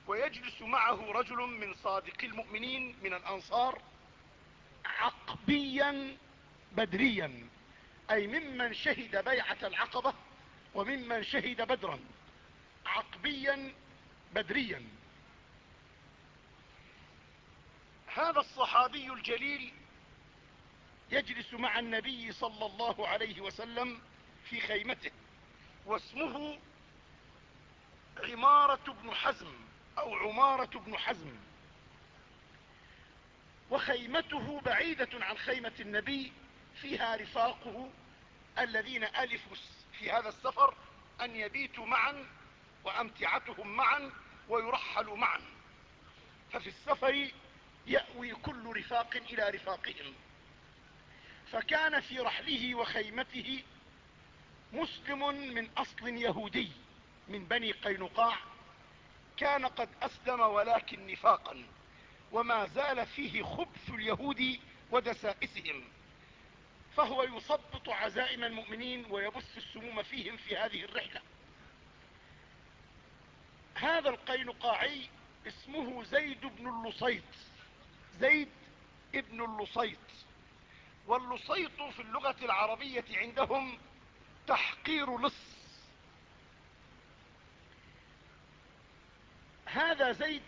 ويجلس معه رجل من صادق المؤمنين من الأنصار عقبيا بدريا. أي ممن شهد بيعة العقبة وممن شهد بدرا. عقبيا بدريا. هذا الصحابي الجليل يجلس مع النبي صلى الله عليه وسلم في خيمته واسمه عمارة بن حزم أو عمارة بن حزم. وخيمته بعيدة عن خيمة النبي فيها رفاقه الذين ألفوا في هذا السفر أن يبيتوا معا وأمتعتهم معا ويرحلوا معا. ففي السفر يأوي كل رفاق إلى رفاقهم. فكان في رحله وخيمته مسلم من أصل يهودي من بني قينقاع كان قد أسلم ولكن نفاقا. وما زال فيه خبث اليهود ودسائسهم. فهو يثبط عزائم المؤمنين ويبث السموم فيهم في هذه الرحلة. هذا القينقاعي اسمه زيد بن اللصيط. زيد ابن اللصيط. واللصيط في اللغة العربية عندهم تحقير لص. هذا زيد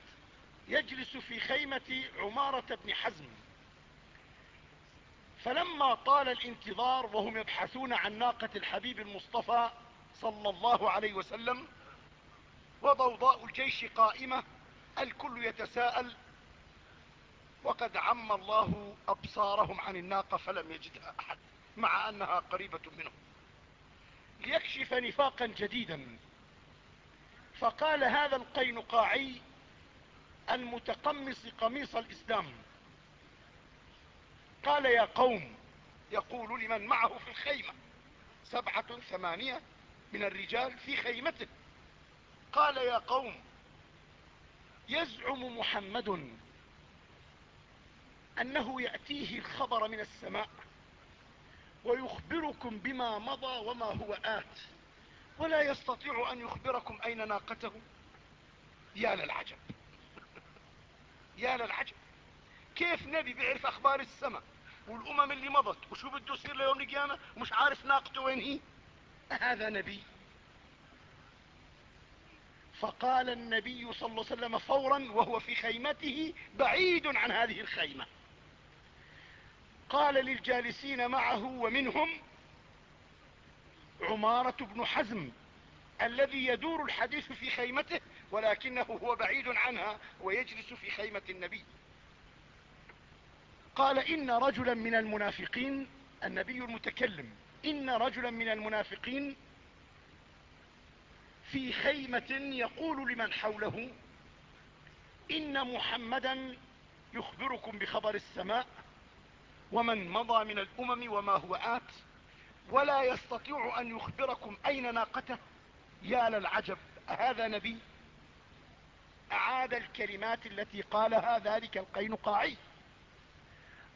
يجلس في خيمة عمارة بن حزم. فلما طال الانتظار وهم يبحثون عن ناقة الحبيب المصطفى صلى الله عليه وسلم وضوضاء الجيش قائمة الكل يتساءل وقد عم الله أبصارهم عن الناقة فلم يجدها أحد مع أنها قريبة منهم. ليكشف نفاقا جديدا. فقال هذا القينقاعي المتقمص قميص الإسلام. قال يا قوم يقول لمن معه في الخيمة سبعة ثمانية من الرجال في خيمته قال يا قوم يزعم محمد أنه يأتيه الخبر من السماء ويخبركم بما مضى وما هو آت ولا يستطيع أن يخبركم أين ناقته. يا للعجب. يا للعجب. كيف نبي بيعرف أخبار السماء والأمم اللي مضت؟ وشو بده يصير ليوم القيامة؟ ومش عارف ناقته وين هي. هذا نبي. فقال النبي صلى الله عليه وسلم فورا وهو في خيمته بعيد عن هذه الخيمة. قال للجالسين معه ومنهم عمارة بن حزم الذي يدور الحديث في خيمته ولكنه هو بعيد عنها ويجلس في خيمة النبي. قال إن رجلا من المنافقين النبي المتكلم إن رجلا من المنافقين في خيمة يقول لمن حوله إن محمدا يخبركم بخبر السماء ومن مضى من الأمم وما هو آت ولا يستطيع أن يخبركم أين ناقته. يا للعجب هذا نبي أعاد الكلمات التي قالها ذلك القينقاعي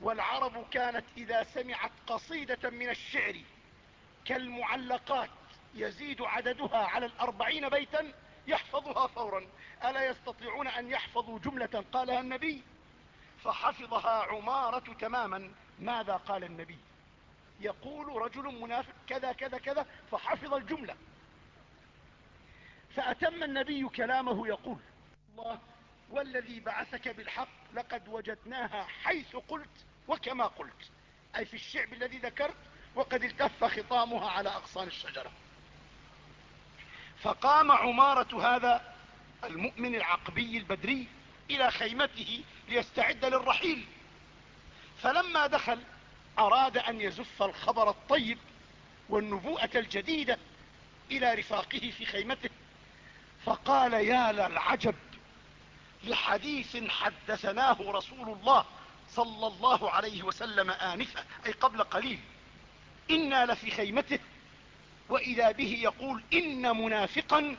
والعرب كانت إذا سمعت قصيدة من الشعر كالمعلقات يزيد عددها على الأربعين بيتا يحفظها فورا. ألا يستطيعون أن يحفظوا جملة قالها النبي؟ فحفظها عمارة تماما. ماذا قال النبي؟ يقول رجل منافق كذا كذا كذا فحفظ الجملة. فأتم النبي كلامه يقول الله والذي بعثك بالحق لقد وجدناها حيث قلت وكما قلت. أي في الشعب الذي ذكرت وقد التف خطامها على أغصان الشجرة. فقام عمارة هذا المؤمن العقبي البدري إلى خيمته ليستعد للرحيل. فلما دخل أراد أن يزف الخبر الطيب والنبوءة الجديدة إلى رفاقه في خيمته. فقال يا للعجب لحديث حدثناه رسول الله صلى الله عليه وسلم آنفا أي قبل قليل. إنا لفي خيمته وإذا به يقول إن منافقا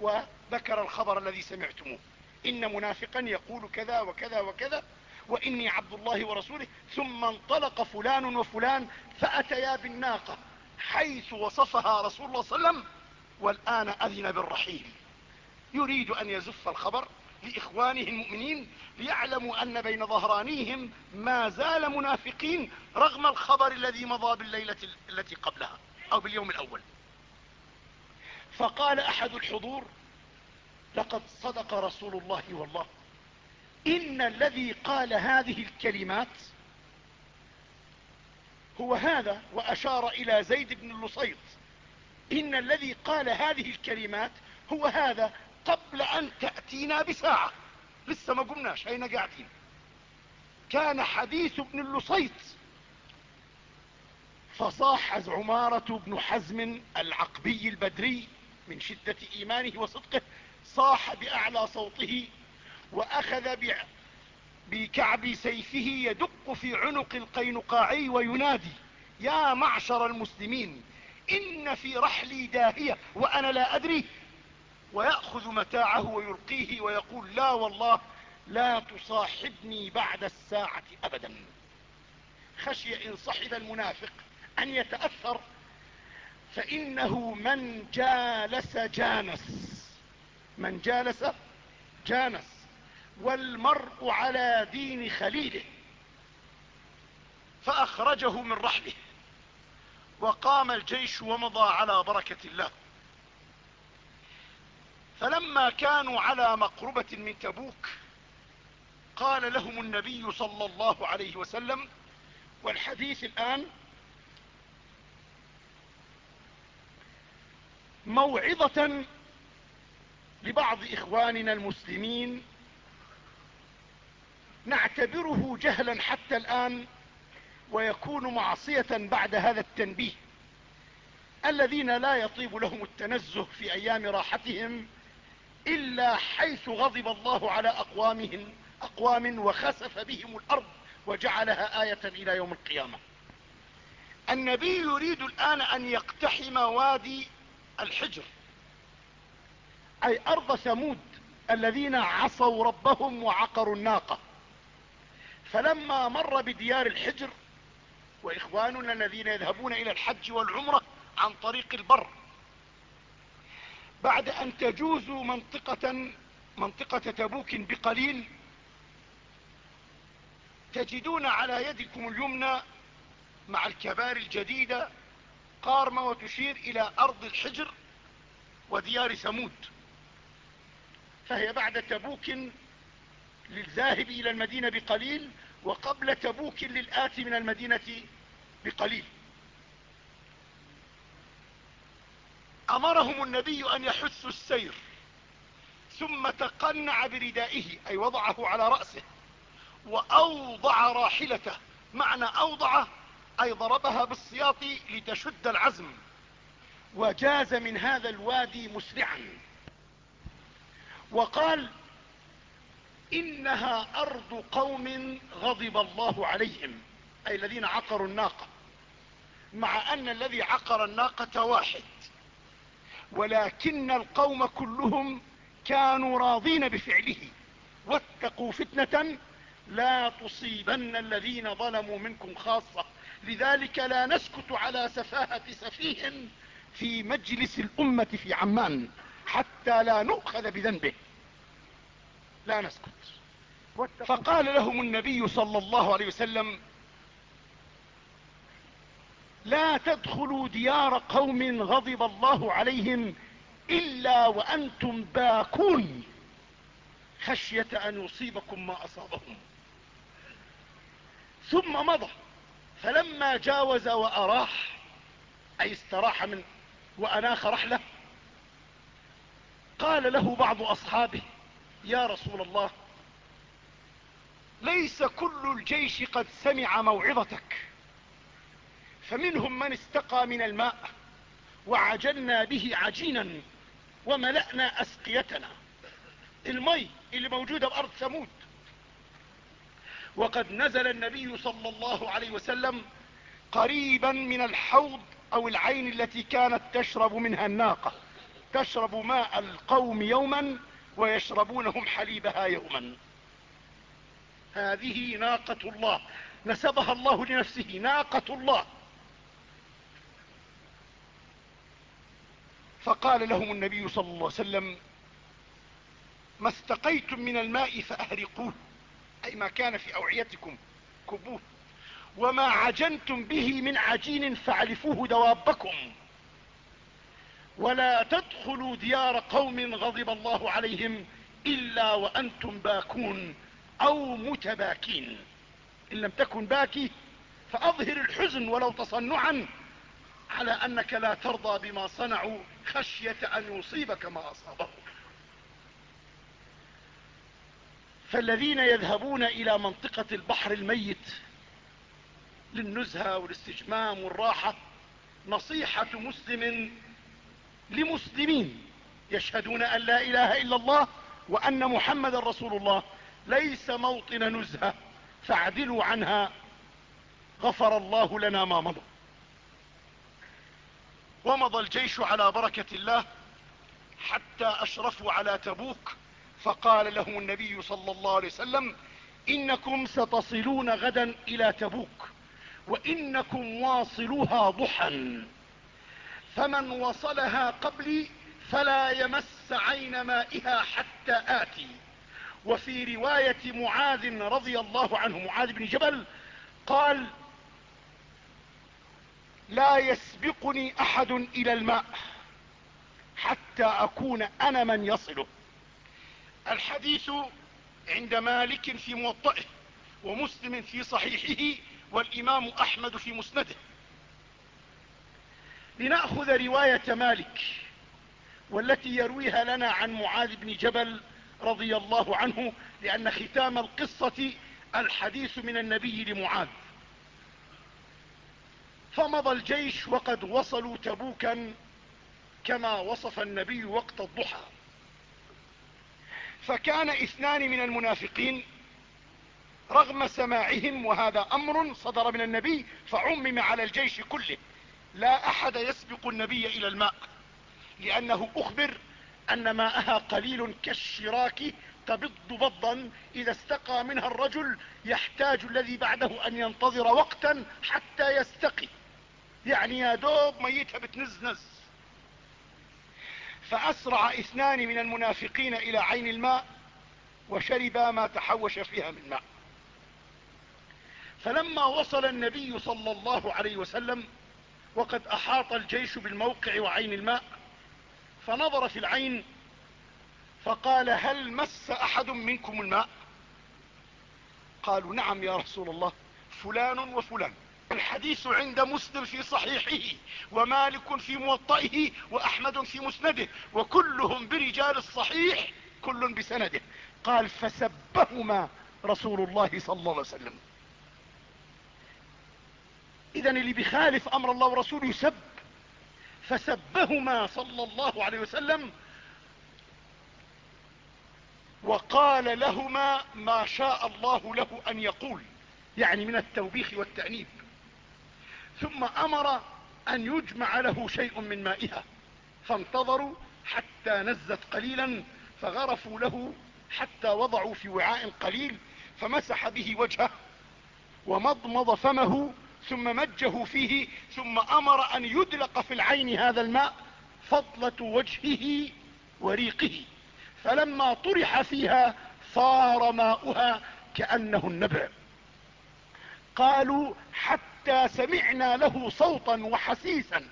وذكر الخبر الذي سمعتموه. إن منافقا يقول كذا وكذا وكذا وإني عبد الله ورسوله ثم انطلق فلان وفلان فأتيا بالناقة حيث وصفها رسول الله صلى الله عليه وسلم والآن أذن بالرحيل. يريد أن يزف الخبر لإخوانه المؤمنين ليعلموا أن بين ظهرانيهم ما زال منافقين رغم الخبر الذي مضى بالليلة التي قبلها أو باليوم الأول. فقال أحد الحضور لقد صدق رسول الله والله. إن الذي قال هذه الكلمات هو هذا. وأشار إلى زيد بن اللصيط إن الذي قال هذه الكلمات هو هذا قبل أن تأتينا بساعة. لسه ما قمناش. أين قاعدين؟ كان حديث ابن اللصيط. فصاح عمارة بن حزم العقبي البدري من شدة إيمانه وصدقه صاح بأعلى صوته وأخذ بكعب سيفه يدق في عنق القينقاعي وينادي يا معشر المسلمين إن في رحلي داهية وأنا لا أدري ويأخذ متاعه ويلقيه ويقول لا والله لا تصاحبني بعد الساعة أبدا. خشي إن صحب المنافق أن يتأثر فإنه من جالس جانس. من جالس جانس. والمرء على دين خليله. فأخرجه من رحله. وقام الجيش ومضى على بركة الله. فلما كانوا على مقربة من تبوك قال لهم النبي صلى الله عليه وسلم والحديث الآن موعظة لبعض إخواننا المسلمين نعتبره جهلا حتى الآن ويكون معصية بعد هذا التنبيه الذين لا يطيب لهم التنزه في أيام راحتهم إلا حيث غضب الله على أقوامهم أقوام وخسف بهم الأرض وجعلها آية إلى يوم القيامة. النبي يريد الآن أن يقتحم وادي الحجر أي أرض ثمود الذين عصوا ربهم وعقروا الناقة. فلما مر بديار الحجر وإخواننا الذين يذهبون إلى الحج والعمرة عن طريق البر بعد أن تجوزوا منطقة, منطقة تبوك بقليل تجدون على يدكم اليمنى مع الكبار الجديدة قارمة وتشير إلى أرض الحجر وديار ثمود. فهي بعد تبوك للذاهب إلى المدينة بقليل وقبل تبوك للآتي من المدينة بقليل. أمرهم النبي أن يحثوا السير ثم تقنع بردائه أي وضعه على رأسه وأوضع راحلته. معنى أوضع أي ضربها بالسياط لتشد العزم. وجاز من هذا الوادي مسرعا. وقال إنها أرض قوم غضب الله عليهم أي الذين عقروا الناقة مع أن الذي عقر الناقة واحد. ولكن القوم كلهم كانوا راضين بفعله. واتقوا فتنة لا تصيبن الذين ظلموا منكم خاصة. لذلك لا نسكت على سفاهة سفيه في مجلس الأمة في عمان حتى لا نؤخذ بذنبه. لا نسكت. فقال لهم النبي صلى الله عليه وسلم لا تدخلوا ديار قوم غضب الله عليهم إلا وأنتم باكون خشية أن يصيبكم ما أصابهم. ثم مضى فلما جاوز وأراح أي استراح من وأناخ رحلة قال له بعض أصحابه يا رسول الله ليس كل الجيش قد سمع موعظتك. فمنهم من استقى من الماء وعجلنا به عجينا وملأنا أسقيتنا. المي اللي موجودة بأرض ثمود. وقد نزل النبي صلى الله عليه وسلم قريبا من الحوض أو العين التي كانت تشرب منها الناقة. تشرب ماء القوم يوما ويشربونهم حليبها يوما. هذه ناقة الله. نسبها الله لنفسه. ناقة الله. فقال لهم النبي صلى الله عليه وسلم ما استقيتم من الماء فأهرقوه أي ما كان في أوعيتكم كبوه. وما عجنتم به من عجين فاعلفوه دوابكم. ولا تدخلوا ديار قوم غضب الله عليهم إلا وأنتم باكون أو متباكين. إن لم تكن باكي فأظهر الحزن ولو تصنعا على أنك لا ترضى بما صنعوا خشية أن يصيبك ما أصابهم فالذين يذهبون إلى منطقة البحر الميت للنزهة والاستجمام والراحة نصيحة مسلم لمسلمين يشهدون أن لا إله إلا الله وأن محمد رسول الله ليس موطن نزهة فاعدلوا عنها غفر الله لنا ما مضى. ومضى الجيش على بركة الله حتى أشرفوا على تبوك فقال لهم النبي صلى الله عليه وسلم إنكم ستصلون غدا إلى تبوك وإنكم واصلوها ضحى فمن وصلها قبلي فلا يمس عين مائها حتى آتي. وفي رواية معاذ رضي الله عنه معاذ بن جبل قال لا يسبقني أحد إلى الماء حتى أكون أنا من يصله. الحديث عند مالك في موطئه ومسلم في صحيحه والإمام أحمد في مسنده. لنأخذ رواية مالك والتي يرويها لنا عن معاذ بن جبل رضي الله عنه لأن ختام القصة الحديث من النبي لمعاذ. فمضى الجيش وقد وصلوا تبوكا كما وصف النبي وقت الضحى. فكان اثنان من المنافقين رغم سماعهم وهذا أمر صدر من النبي فعمم على الجيش كله. لا أحد يسبق النبي إلى الماء لأنه أخبر أن ماءها قليل كالشراك تبض بضا. إذا استقى منها الرجل يحتاج الذي بعده أن ينتظر وقتا حتى يستقي. يعني يا دوب ميتها بتنزنز. فأسرع إثنان من المنافقين إلى عين الماء وشربا ما تحوش فيها من ماء. فلما وصل النبي صلى الله عليه وسلم وقد أحاط الجيش بالموقع وعين الماء فنظر في العين فقال هل مس أحد منكم الماء؟ قالوا نعم يا رسول الله فلان وفلان. الحديث عند مسلم في صحيحه ومالك في موطئه وأحمد في مسنده وكلهم برجال الصحيح كل بسنده. قال فسبهما رسول الله صلى الله عليه وسلم. اذا اللي بيخالف أمر الله ورسوله يسب. فسبهما صلى الله عليه وسلم. وقال لهما ما شاء الله له أن يقول. يعني من التوبيخ والتأنيب ثم أمر أن يجمع له شيء من مائها. فانتظروا حتى نزت قليلا فغرفوا له حتى وضعوا في وعاء قليل فمسح به وجهه ومضمض فمه ثم مجه فيه ثم أمر أن يدلق في العين هذا الماء فضلة وجهه وريقه. فلما طرح فيها صار ماؤها كأنه النبع. قالوا حتى سمعنا له صوتا وحسيسا.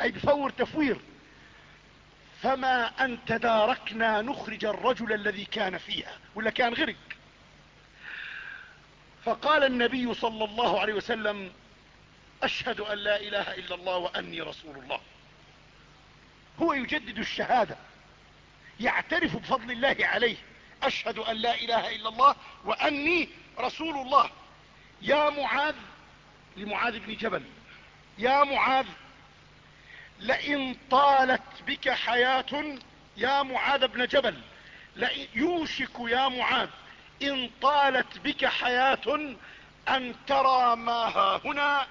أي بفور تفوير. فما أن تداركنا نخرج الرجل الذي كان فيها. ولا كان غرق. فقال النبي صلى الله عليه وسلم أشهد أن لا إله إلا الله وأني رسول الله. هو يجدد الشهادة. يعترف بفضل الله عليه. أشهد أن لا إله إلا الله وأني رسول الله. يا معاذ لمعاذ بن جبل. يا معاذ لئن طالت بك حياة يا معاذ بن جبل يوشك يا معاذ إن طالت بك حياة أن ترى ما ها هنا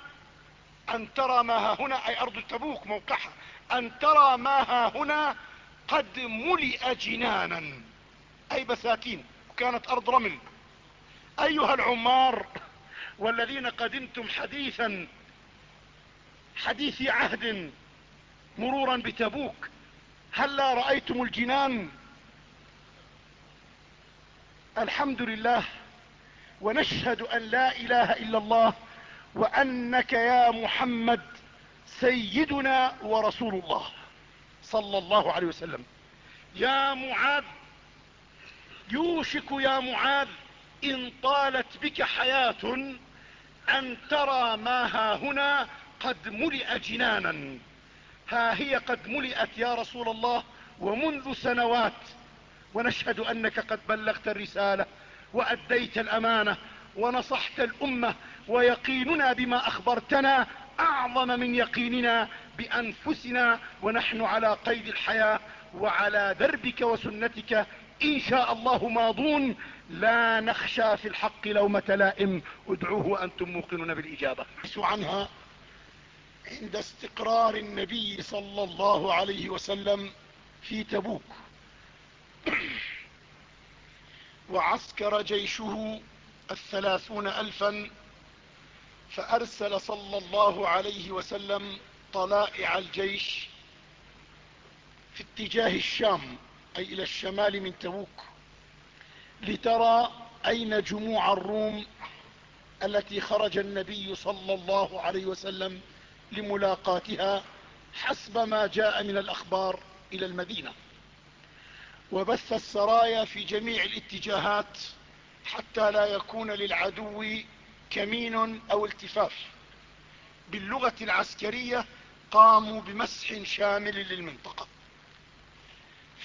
أن ترى ما ها هنا أي أرض تبوك موقعها أن ترى ما ها هنا قد ملئ جنانا أي بساتين وكانت أرض رمل. أيها العمار والذين قدمتم حديثا حديث عهد مرورا بتبوك هلا رأيتم الجنان؟ الحمد لله ونشهد أن لا إله إلا الله وأنك يا محمد سيدنا ورسول الله. صلى الله عليه وسلم. يا معاذ يوشك يا معاذ إن طالت بك حياة أن ترى ما ها هنا قد ملئ جنانا. ها هي قد ملئت يا رسول الله ومنذ سنوات ونشهد أنك قد بلغت الرسالة وأديت الأمانة ونصحت الأمة ويقيننا بما أخبرتنا أعظم من يقيننا بأنفسنا ونحن على قيد الحياة وعلى دربك وسنتك إن شاء الله ماضون لا نخشى في الحق لومة لائم. ادعوه وأنتم موقنون بالإجابة. عنها عند استقرار النبي صلى الله عليه وسلم في تبوك. وعسكر جيشه الثلاثون الفا فأرسل صلى الله عليه وسلم طلائع الجيش في اتجاه الشام. أي إلى الشمال من تبوك لترى أين جموع الروم التي خرج النبي صلى الله عليه وسلم لملاقاتها حسب ما جاء من الأخبار إلى المدينة. وبث السرايا في جميع الاتجاهات حتى لا يكون للعدو كمين أو التفاف. باللغة العسكرية قاموا بمسح شامل للمنطقة.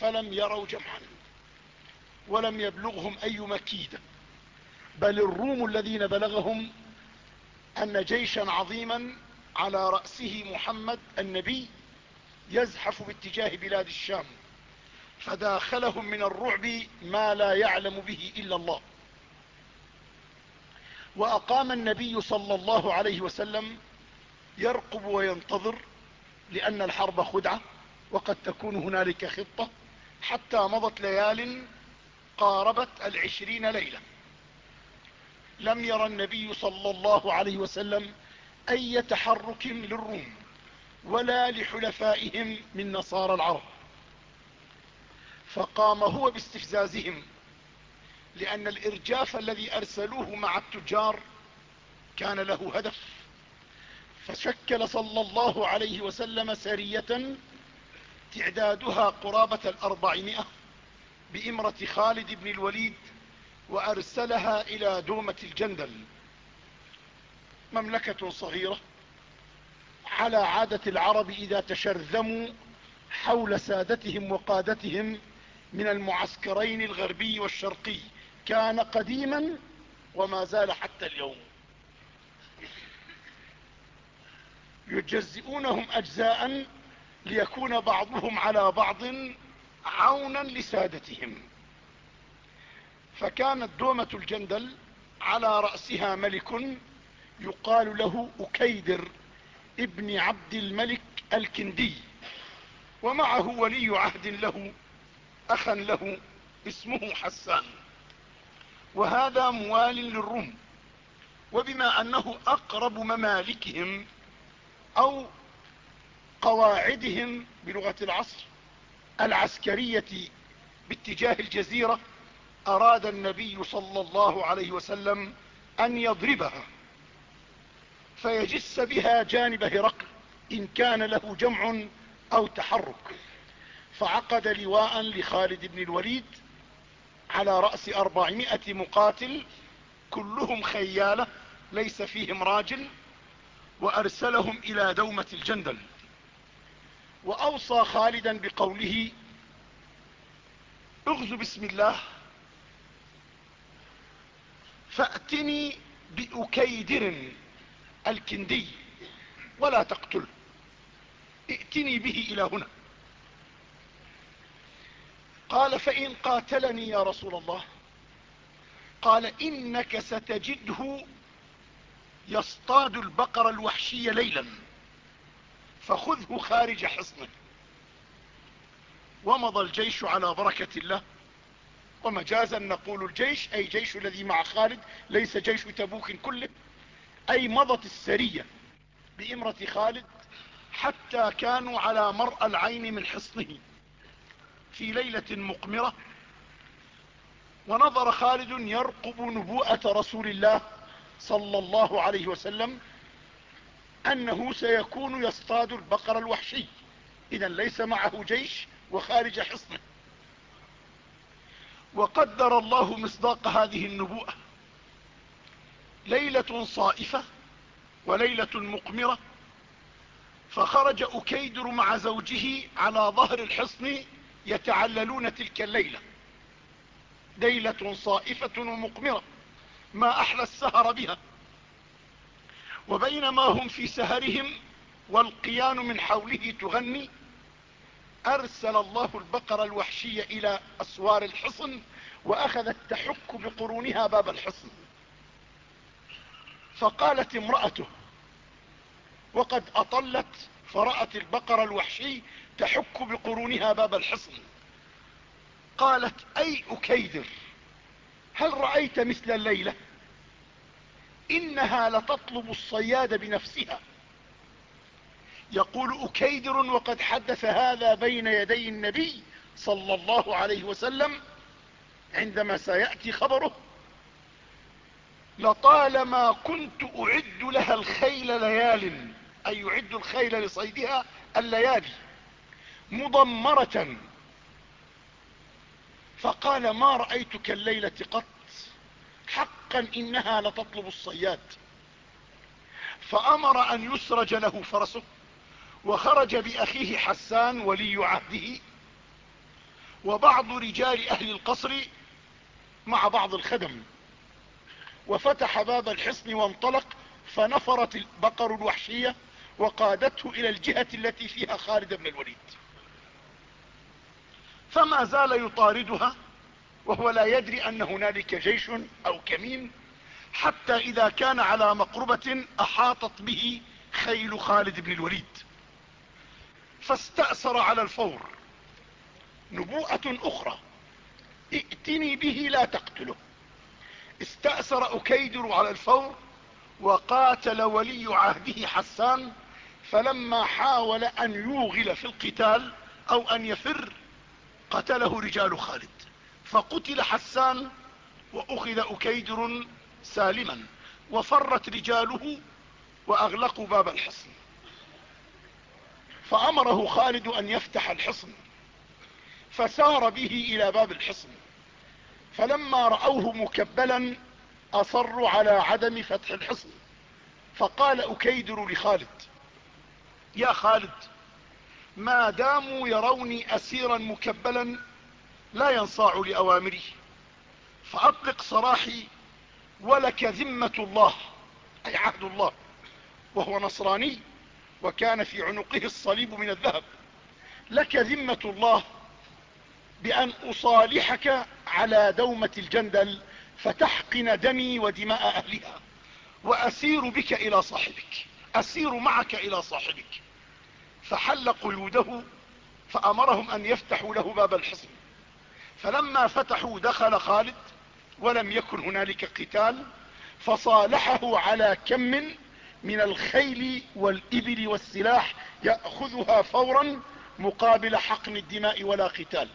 فلم يروا جمعا ولم يبلغهم أي مكيدة. بل الروم الذين بلغهم أن جيشا عظيما على رأسه محمد النبي يزحف باتجاه بلاد الشام فداخلهم من الرعب ما لا يعلم به إلا الله. وأقام النبي صلى الله عليه وسلم يرقب وينتظر لأن الحرب خدعة وقد تكون هنالك خطة. حتى مضت ليال قاربت العشرين ليلة. لم ير النبي صلى الله عليه وسلم أي تحرك للروم ولا لحلفائهم من نصارى العرب. فقام هو باستفزازهم لأن الإرجاف الذي أرسلوه مع التجار كان له هدف. فشكل صلى الله عليه وسلم سرية تعدادها قرابة الأربعمائة بإمرة خالد بن الوليد وأرسلها إلى دومة الجندل. مملكة صغيرة على عادة العرب إذا تشرذموا حول سادتهم وقادتهم من المعسكرين الغربي والشرقي. كان قديما وما زال حتى اليوم. يجزئونهم اجزاء ليكون بعضهم على بعض عونا لسادتهم. فكانت دومة الجندل على رأسها ملك يقال له أكيدر ابن عبد الملك الكندي ومعه ولي عهد له أخا له اسمه حسان. وهذا موال للروم وبما أنه أقرب ممالكهم أو قواعدهم بلغة العصر العسكرية باتجاه الجزيرة أراد النبي صلى الله عليه وسلم أن يضربها فيجس بها جانب هرقل إن كان له جمع أو تحرك فعقد لواء لخالد بن الوليد على رأس أربعمائة مقاتل كلهم خيالة ليس فيهم راجل وأرسلهم إلى دومة الجندل. وأوصى خالدا بقوله اغزو بسم الله فأتني بأكيدر الكندي ولا تقتله ائتني به إلى هنا. قال فإن قاتلني يا رسول الله قال إنك ستجده يصطاد البقر الوحشي ليلا. فخذه خارج حصنه ومضى الجيش على بركة الله. ومجازا نقول الجيش أي جيش الذي مع خالد ليس جيش تبوك كله. أي مضت السرية بإمرة خالد حتى كانوا على مرأى العين من حصنه. في ليلة مقمرة ونظر خالد يرقب نبوءة رسول الله صلى الله عليه وسلم أنه سيكون يصطاد البقر الوحشي. اذا ليس معه جيش وخارج حصنه وقدر الله مصداق هذه النبوءة. ليلة صائفة وليلة مقمرة فخرج أكيدر مع زوجه على ظهر الحصن يتعللون تلك الليلة. ليلة صائفة ومقمرة ما أحلى السهر بها. وبينما هم في سهرهم والقيان من حوله تغني أرسل الله البقر الوحشي إلى أسوار الحصن واخذت تحك بقرونها باب الحصن. فقالت امرأته وقد أطلت فرأت البقر الوحشي تحك بقرونها باب الحصن. قالت أي أكيدر هل رأيت مثل الليلة؟ إنها لتطلب الصياد بنفسها. يقول أكيدر وقد حدث هذا بين يدي النبي صلى الله عليه وسلم عندما سيأتي خبره. لطالما كنت أعد لها الخيل ليال أي يعد الخيل لصيدها الليالي مضمرة. فقال ما رأيتك الليلة قط؟ حقا إنها لتطلب الصياد. فأمر أن يسرج له فرسه وخرج بأخيه حسان ولي عهده وبعض رجال أهل القصر مع بعض الخدم. وفتح باب الحصن وانطلق فنفرت البقر الوحشية وقادته إلى الجهة التي فيها خالد بن الوليد. فما زال يطاردها وهو لا يدري أن هنالك جيش أو كمين حتى إذا كان على مقربة أحاطت به خيل خالد بن الوليد. فاستأسر على الفور. نبوءة أخرى. ائتني به لا تقتله. استأسر أكيدر على الفور وقاتل ولي عهده حسان فلما حاول أن يوغل في القتال أو أن يفر قتله رجال خالد. فقتل حسان وأخذ أكيدر سالما وفرت رجاله وأغلقوا باب الحصن. فأمره خالد أن يفتح الحصن فسار به إلى باب الحصن. فلما رأوه مكبلا أصروا على عدم فتح الحصن. فقال أكيدر لخالد يا خالد ما داموا يروني أسيرا مكبلا لا ينصاع لأوامري فأطلق سراحي ولك ذمة الله أي عهد الله. وهو نصراني وكان في عنقه الصليب من الذهب. لك ذمة الله بأن أصالحك على دومة الجندل فتحقن دمي ودماء أهلها. وأسير بك إلى صاحبك أسير معك إلى صاحبك. فحل قيوده فأمرهم أن يفتحوا له باب الحصن. فلما فتحوا دخل خالد ولم يكن هنالك قتال فصالحه على كم من الخيل والإبل والسلاح يأخذها فورا مقابل حقن الدماء ولا قتال.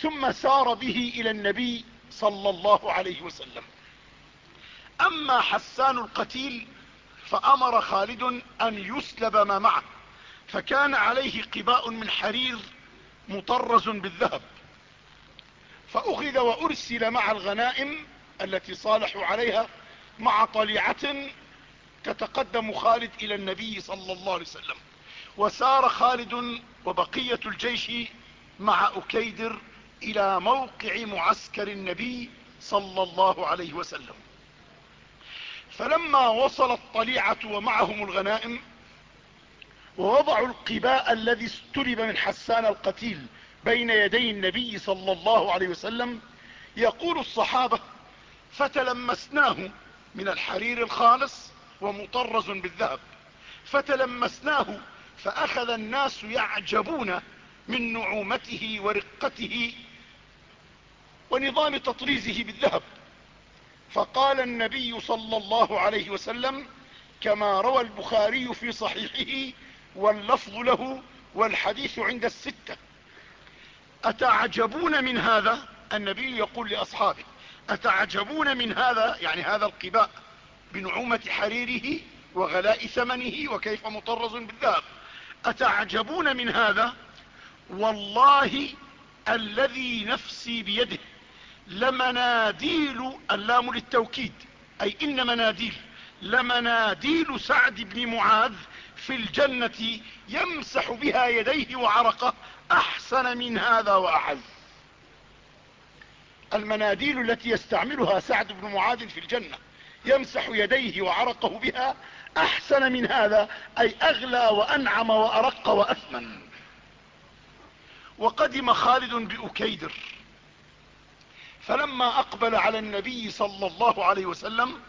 ثم سار به إلى النبي صلى الله عليه وسلم. أما حسان القتيل فأمر خالد أن يسلب ما معه فكان عليه قباء من حرير مطرز بالذهب. فأخذ وأرسل مع الغنائم التي صالحوا عليها مع طليعة تتقدم خالد إلى النبي صلى الله عليه وسلم. وسار خالد وبقية الجيش مع أكيدر إلى موقع معسكر النبي صلى الله عليه وسلم. فلما وصل الطليعة ومعهم الغنائم ووضعوا القباء الذي استلب من حسان القتيل بين يدي النبي صلى الله عليه وسلم يقول الصحابة فتلمسناه من الحرير الخالص ومطرز بالذهب. فتلمسناه فأخذ الناس يعجبون من نعومته ورقته ونظام تطريزه بالذهب. فقال النبي صلى الله عليه وسلم كما روى البخاري في صحيحه واللفظ له والحديث عند الستة. أتعجبون من هذا؟ النبي يقول لأصحابه أتعجبون من هذا؟ يعني هذا القباء بنعومة حريره وغلاء ثمنه وكيف مطرز بالذهب. أتعجبون من هذا؟ والله الذي نفسي بيده لمناديل اللام للتوكيد أي إن مناديل لمناديل سعد بن معاذ في الجنة يمسح بها يديه وعرقه أحسن من هذا وأعز. المناديل التي يستعملها سعد بن معاذ في الجنة يمسح يديه وعرقه بها أحسن من هذا أي أغلى وأنعم وأرق وأثمن. وقدم خالد بأكيدر. فلما أقبل على النبي صلى الله عليه وسلم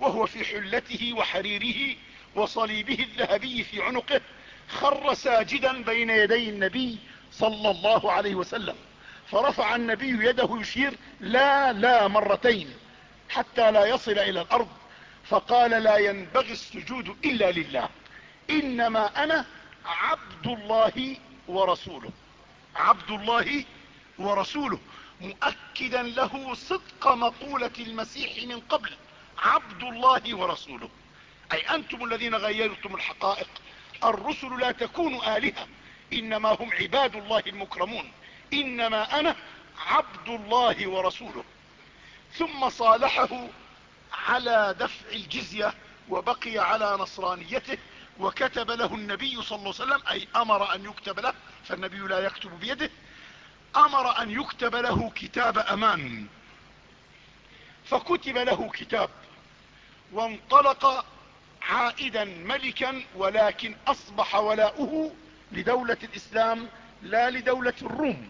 وهو في حلته وحريره وصليبه الذهبي في عنقه خر ساجدا بين يدي النبي صلى الله عليه وسلم. فرفع النبي يده يشير لا لا مرتين حتى لا يصل إلى الأرض. فقال لا ينبغي السجود إلا لله. إنما أنا عبد الله ورسوله. عبد الله ورسوله. مؤكدا له صدق مقولة المسيح من قبل. عبد الله ورسوله. أي أنتم الذين غيرتم الحقائق. الرسل لا تكون آلهة. إنما هم عباد الله المكرمون. إنما أنا عبد الله ورسوله. ثم صالحه على دفع الجزية وبقي على نصرانيته وكتب له النبي صلى الله عليه وسلم أي أمر أن يكتب له فالنبي لا يكتب بيده أمر أن يكتب له كتاب أمان. فكتب له كتاب وانطلق عائدا ملكا ولكن أصبح ولاؤه لدولة الإسلام لا لدولة الروم.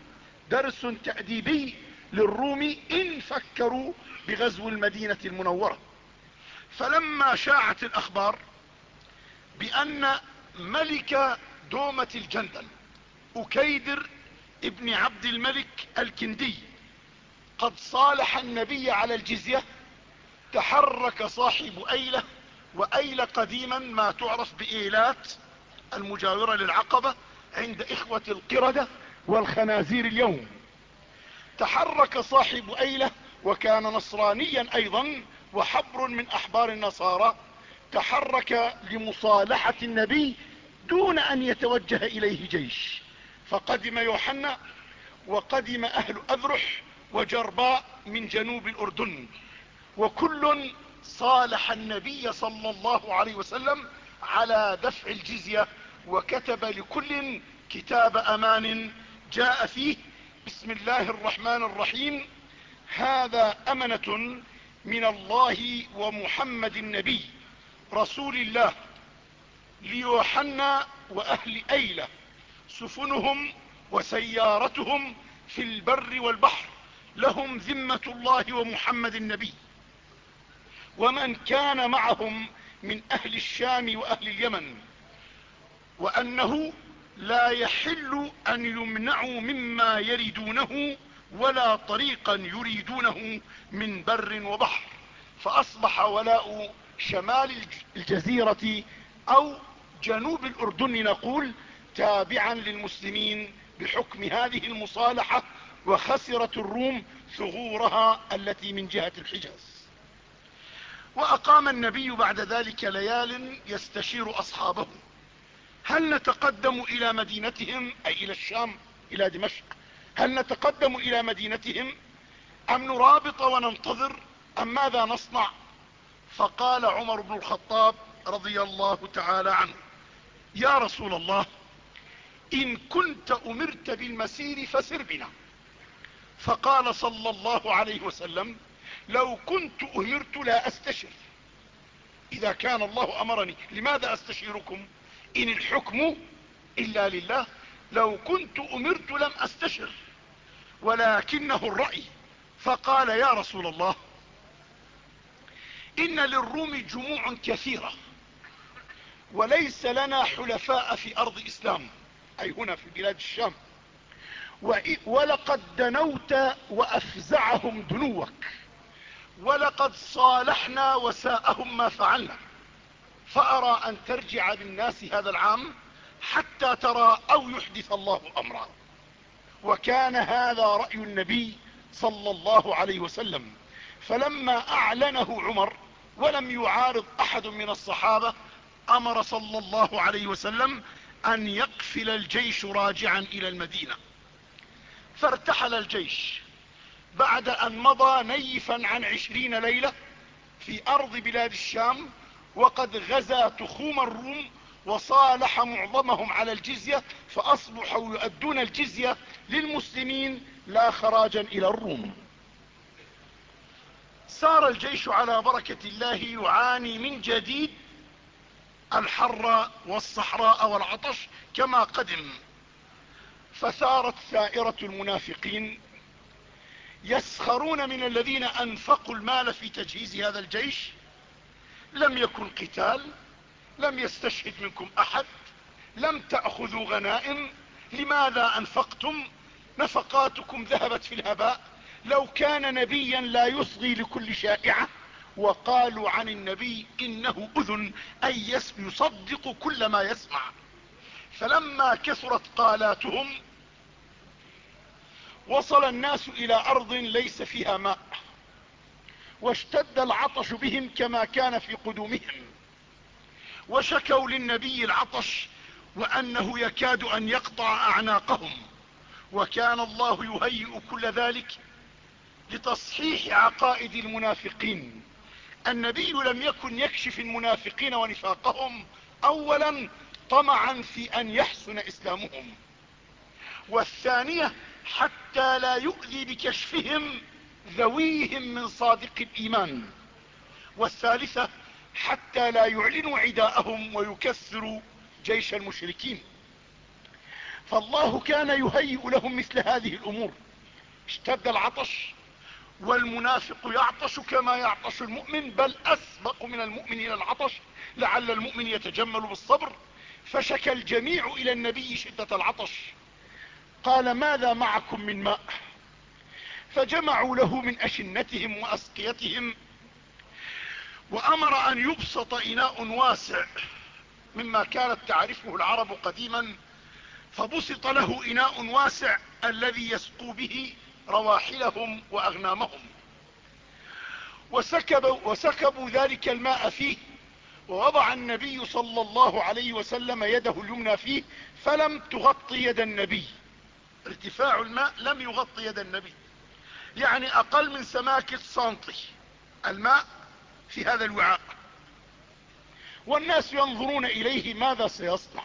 درس تأديبي للروم إن فكروا بغزو المدينة المنورة. فلما شاعت الأخبار بأن ملك دومة الجندل أكيدر ابن عبد الملك الكندي قد صالح النبي على الجزية تحرك صاحب أيلة وايلة قديما ما تعرف بإيلات المجاورة للعقبة عند إخوة القردة والخنازير اليوم. تحرك صاحب أيلة وكان نصرانيا أيضا وحبر من أحبار النصارى. تحرك لمصالحة النبي دون أن يتوجه إليه جيش. فقدم يوحنا وقدم أهل أذرح وجرباء من جنوب الأردن. وكل صالح النبي صلى الله عليه وسلم على دفع الجزية وكتب لكل كتاب أمان جاء فيه بسم الله الرحمن الرحيم هذا أمنة من الله ومحمد النبي رسول الله ليوحنا وأهل أيلة سفنهم وسيارتهم في البر والبحر لهم ذمة الله ومحمد النبي. ومن كان معهم من أهل الشام وأهل اليمن وأنه لا يحل أن يمنعوا مما يردونه ولا طريقا يريدونه من بر وبحر فأصبح ولاء شمال الجزيرة أو جنوب الأردن نقول تابعا للمسلمين بحكم هذه المصالحة وخسرت الروم ثغورها التي من جهة الحجاز. وأقام النبي بعد ذلك ليال يستشير أصحابه. هل نتقدم إلى مدينتهم؟ أي إلى الشام إلى دمشق. هل نتقدم إلى مدينتهم؟ أم نرابط وننتظر؟ أم ماذا نصنع؟ فقال عمر بن الخطاب رضي الله تعالى عنه يا رسول الله إن كنت أمرت بالمسير فسر بنا. فقال صلى الله عليه وسلم لو كنت أمرت لا أستشر. إذا كان الله أمرني لماذا أستشيركم؟ إن الحكم إلا لله. لو كنت أمرت لم أستشر ولكنه الرأي. فقال يا رسول الله إن للروم جموع كثيرة وليس لنا حلفاء في أرض إسلام أي هنا في بلاد الشام. ولقد دنوت وأفزعهم دنوك. ولقد صالحنا وساءهم ما فعلنا. فأرى أن ترجع بالناس هذا العام حتى ترى أو يحدث الله أمرا. وكان هذا رأي النبي صلى الله عليه وسلم. فلما أعلنه عمر ولم يعارض أحد من الصحابة أمر صلى الله عليه وسلم أن يقفل الجيش راجعا إلى المدينة. فارتحل الجيش. بعد أن مضى نيفا عن عشرين ليلة في أرض بلاد الشام وقد غزا تخوم الروم وصالح معظمهم على الجزية فأصبحوا يؤدون الجزية للمسلمين لا خراجا إلى الروم. سار الجيش على بركة الله يعاني من جديد الحر والصحراء والعطش كما قدم فثارت ثائرة المنافقين يسخرون من الذين أنفقوا المال في تجهيز هذا الجيش؟ لم يكن قتال لم يستشهد منكم أحد لم تأخذوا غنائم لماذا أنفقتم؟ نفقاتكم ذهبت في الهباء. لو كان نبيا لا يصغي لكل شائعة. وقالوا عن النبي إنه أذن أي يصدق كل ما يسمع. فلما كثرت قالاتهم وصل الناس إلى أرض ليس فيها ماء. واشتد العطش بهم كما كان في قدومهم. وشكوا للنبي العطش وأنه يكاد أن يقطع أعناقهم. وكان الله يهيئ كل ذلك لتصحيح عقائد المنافقين. النبي لم يكن يكشف المنافقين ونفاقهم. اولا طمعا في أن يحسن إسلامهم. والثانية حتى لا يؤذي بكشفهم ذويهم من صادق الإيمان. والثالثة حتى لا يعلنوا عداءهم ويكثروا جيش المشركين. فالله كان يهيئ لهم مثل هذه الأمور. اشتد العطش والمنافق يعطش كما يعطش المؤمن بل أسبق من المؤمن إلى العطش لعل المؤمن يتجمل بالصبر. فشكى الجميع إلى النبي شدة العطش. قال ماذا معكم من ماء؟ فجمعوا له من أشنتهم وأسقيتهم وأمر أن يبسط إناء واسع مما كانت تعرفه العرب قديما فبسط له إناء واسع الذي يسقوا به رواحلهم وأغنامهم. وسكبوا, وسكبوا ذلك الماء فيه ووضع النبي صلى الله عليه وسلم يده اليمنى فيه فلم تغطي يد النبي. ارتفاع الماء لم يغطي يد النبي. يعني أقل من سماكة سنتي الماء في هذا الوعاء. والناس ينظرون إليه ماذا سيصنع.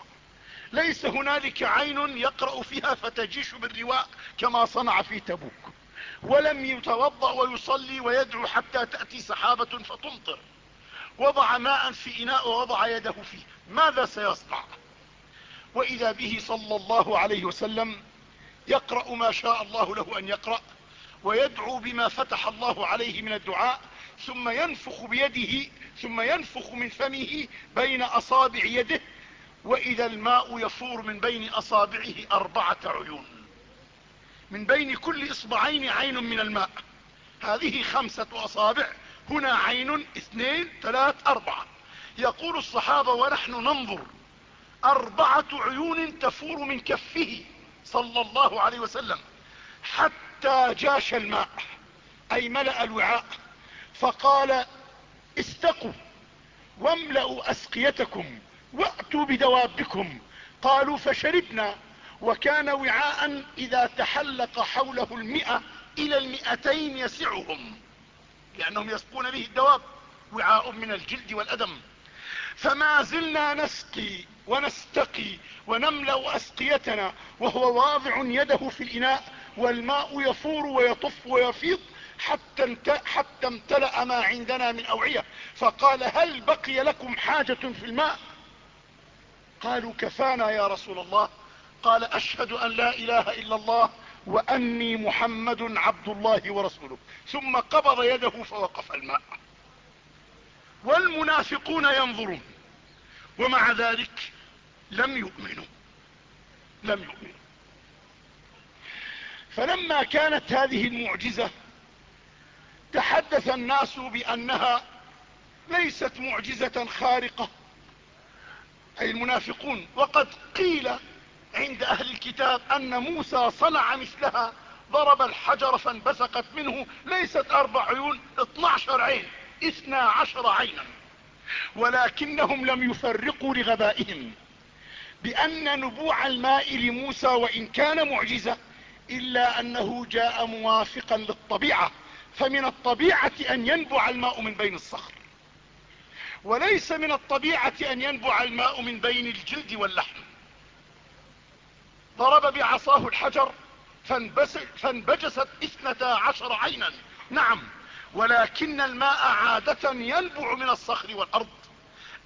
ليس هنالك عين يقرأ فيها فتجيش بالرواء كما صنع في تبوك. ولم يتوضأ ويصلي ويدعو حتى تأتي سحابة فتمطر. وضع ماء في إناء ووضع يده فيه. ماذا سيصنع؟ وإذا به صلى الله عليه وسلم يقرأ ما شاء الله له أن يقرأ ويدعو بما فتح الله عليه من الدعاء ثم ينفخ بيده ثم ينفخ من فمه بين أصابع يده وإذا الماء يفور من بين أصابعه أربعة عيون. من بين كل إصبعين عين من الماء. هذه خمسة أصابع هنا عين اثنين ثلاث أربعة. يقول الصحابة ونحن ننظر أربعة عيون تفور من كفه. صلى الله عليه وسلم حتى جاش الماء أي ملأ الوعاء فقال استقوا واملأوا أسقيتكم وأتوا بدوابكم. قالوا فشربنا وكان وعاء إذا تحلق حوله المئة إلى المئتين يسعهم. لأنهم يسقون به الدواب وعاء من الجلد والأدم. فما زلنا نسقي ونستقي ونملأ أسقيتنا وهو واضع يده في الإناء والماء يفور ويطف ويفيض حتى, حتى امتلأ ما عندنا من أوعية. فقال هل بقي لكم حاجة في الماء؟ قالوا كفانا يا رسول الله. قال أشهد أن لا إله إلا الله وأني محمد عبد الله ورسوله. ثم قبض يده فوقف الماء. والمنافقون ينظرون. ومع ذلك لم يؤمنوا. لم يؤمنوا. فلما كانت هذه المعجزة تحدث الناس بأنها ليست معجزة خارقة. أي المنافقون. وقد قيل عند أهل الكتاب أن موسى صنع مثلها ضرب الحجر فانبثقت منه ليست أربع عيون اثنعشر عين. اثنا عشر عينا ولكنهم لم يفرقوا لغبائهم بأن نبوع الماء لموسى وإن كان معجزة إلا أنه جاء موافقا للطبيعة فمن الطبيعة أن ينبع الماء من بين الصخر وليس من الطبيعة أن ينبع الماء من بين الجلد واللحم. ضرب بعصاه الحجر فانبجست اثنتا عشر عينا. نعم. ولكن الماء عادة ينبع من الصخر والأرض.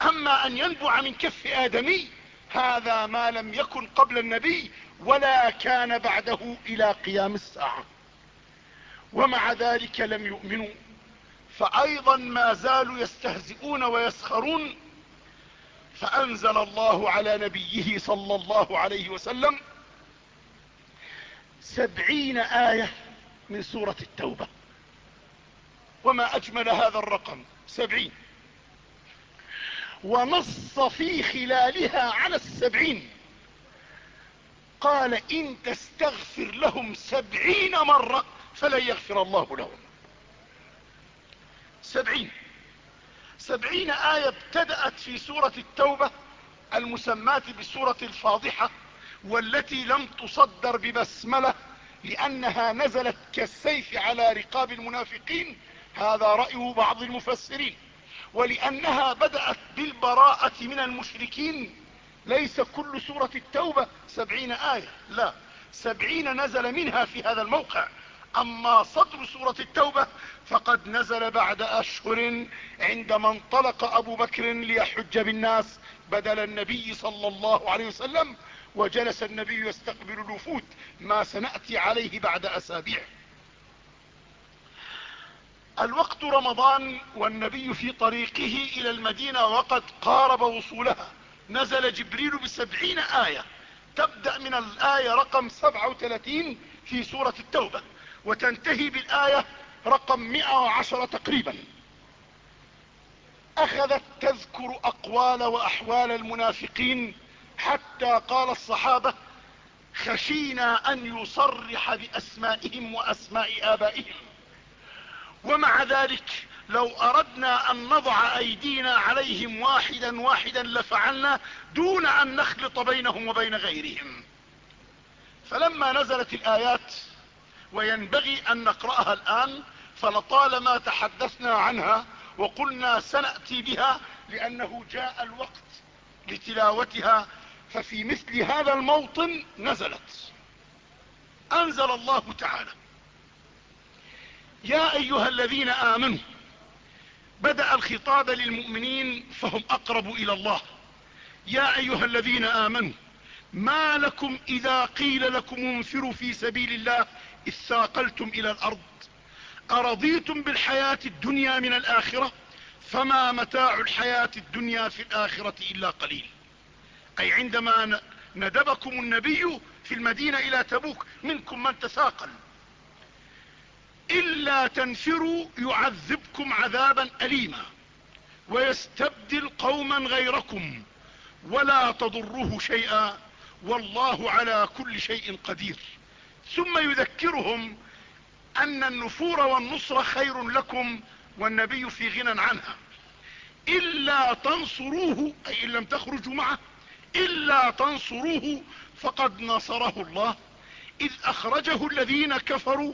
أما أن ينبع من كف آدمي هذا ما لم يكن قبل النبي ولا كان بعده إلى قيام الساعة. ومع ذلك لم يؤمنوا. فايضا ما زالوا يستهزئون ويسخرون. فأنزل الله على نبيه صلى الله عليه وسلم سبعين آية من سورة التوبة. وما أجمل هذا الرقم سبعين. ونص في خلالها على السبعين. قال إن تستغفر لهم سبعين مرة فلن يغفر الله لهم. سبعين. سبعين آية ابتدأت في سورة التوبة المسماة بسورة الفاضحة والتي لم تصدر ببسملة لأنها نزلت كالسيف على رقاب المنافقين هذا رأي بعض المفسرين ولأنها بدأت بالبراءة من المشركين. ليس كل سورة التوبة سبعين آية لا سبعين نزل منها في هذا الموقع. أما صدر سورة التوبة فقد نزل بعد أشهر عندما انطلق أبو بكر ليحج بالناس بدل النبي صلى الله عليه وسلم وجلس النبي يستقبل الوفود. ما سنأتي عليه بعد أسابيع. الوقت رمضان والنبي في طريقه إلى المدينة وقد قارب وصولها. نزل جبريل بسبعين آية. تبدأ من الآية رقم سبعة وثلاثين في سورة التوبة. وتنتهي بالآية رقم مئة وعشرة تقريبا. أخذت تذكر أقوال وأحوال المنافقين حتى قال الصحابة خشينا أن يصرح بأسمائهم وأسماء آبائهم. ومع ذلك لو أردنا أن نضع أيدينا عليهم واحدا واحدا لفعلنا دون أن نخلط بينهم وبين غيرهم. فلما نزلت الآيات وينبغي أن نقرأها الآن فلطالما تحدثنا عنها وقلنا سنأتي بها لأنه جاء الوقت لتلاوتها ففي مثل هذا الموطن نزلت. أنزل الله تعالى. يا أيها الذين آمنوا بدأ الخطاب للمؤمنين فهم أقرب إلى الله. يا أيها الذين آمنوا ما لكم إذا قيل لكم انفروا في سبيل الله اثاقلتم إلى الأرض؟ أرضيتم بالحياة الدنيا من الآخرة؟ فما متاع الحياة الدنيا في الآخرة إلا قليل. أي عندما ندبكم النبي في المدينة إلى تبوك منكم من تساقل. إلا تنفروا يعذبكم عذابا اليما ويستبدل قوما غيركم ولا تضروه شيئا والله على كل شيء قدير. ثم يذكرهم أن النفور والنصر خير لكم والنبي في غنى عنها. إلا تنصروه أي إن لم تخرجوا معه إلا تنصروه فقد نصره الله. إذ أخرجه الذين كفروا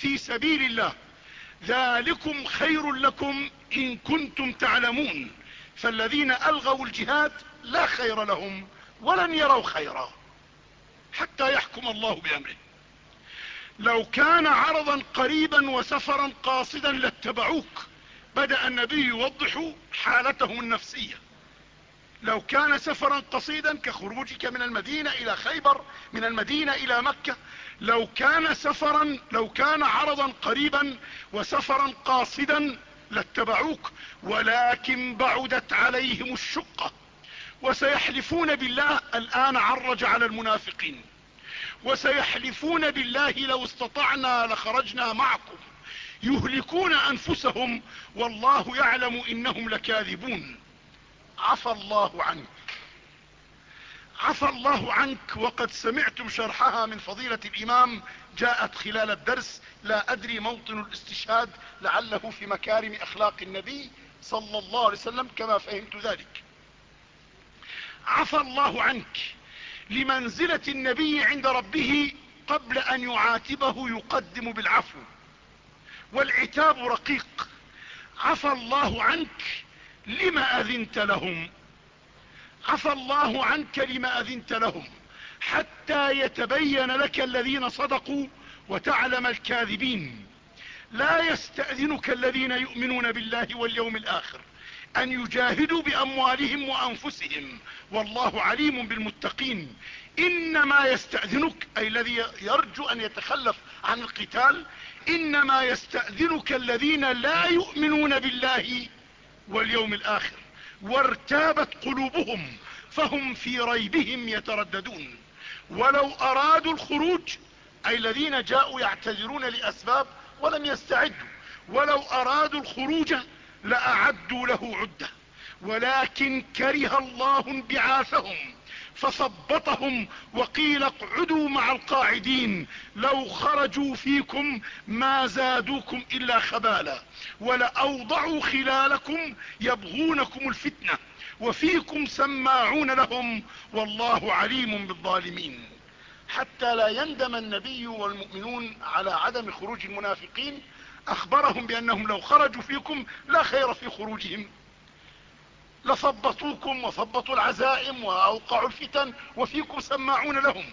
في سبيل الله. ذلكم خير لكم إن كنتم تعلمون. فالذين ألغوا الجهاد لا خير لهم ولن يروا خيرا. حتى يحكم الله بأمره. لو كان عرضا قريبا وسفرا قاصدا لاتبعوك. بدأ النبي يوضح حالتهم النفسية. لو كان سفرا قصيدا كخروجك من المدينة إلى خيبر من المدينة إلى مكة لو كان سفرا لو كان عرضا قريبا وسفرا قاصدا لاتبعوك ولكن بعدت عليهم الشقة. وسيحلفون بالله الآن عرج على المنافقين. وسيحلفون بالله لو استطعنا لخرجنا معكم. يهلكون أنفسهم والله يعلم إنهم لكاذبون. عفى الله عنك. عفى الله عنك وقد سمعتم شرحها من فضيلة الإمام. جاءت خلال الدرس. لا أدري موطن الاستشهاد لعله في مكارم أخلاق النبي صلى الله عليه وسلم كما فهمت ذلك. عفى الله عنك لمنزلة النبي عند ربه قبل أن يعاتبه يقدم بالعفو. والعتاب رقيق. عفى الله عنك لما أذنت لهم. عفى الله عنك لما أذنت لهم حتى يتبين لك الذين صدقوا وتعلم الكاذبين. لا يستأذنك الذين يؤمنون بالله واليوم الآخر أن يجاهدوا بأموالهم وأنفسهم. والله عليم بالمتقين. إنما يستأذنك أي الذي يرجو أن يتخلف عن القتال إنما يستأذنك الذين لا يؤمنون بالله واليوم الآخر. وارتابت قلوبهم فهم في ريبهم يترددون. ولو أرادوا الخروج أي الذين جاءوا يعتذرون لأسباب ولم يستعدوا. ولو أرادوا الخروج لأعدوا له عدة. ولكن كره الله انبعاثهم. فثبطهم وقيل اقعدوا مع القاعدين لو خرجوا فيكم ما زادوكم إلا خبالا ولاوضعوا خلالكم يبغونكم الفتنة وفيكم سماعون لهم والله عليم بالظالمين حتى لا يندم النبي والمؤمنون على عدم خروج المنافقين أخبرهم بأنهم لو خرجوا فيكم لا خير في خروجهم لثبطوكم وثبطوا العزائم وأوقعوا الفتن وفيكم سماعون لهم.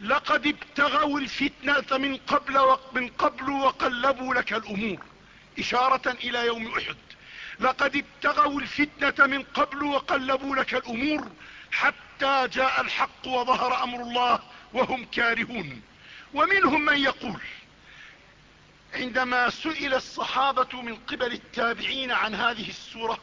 لقد ابتغوا الفتنة من قبل, من قبل وقلبوا لك الأمور. إشارة إلى يوم أحد. لقد ابتغوا الفتنة من قبل وقلبوا لك الأمور حتى جاء الحق وظهر أمر الله وهم كارهون. ومنهم من يقول عندما سئل الصحابة من قبل التابعين عن هذه السورة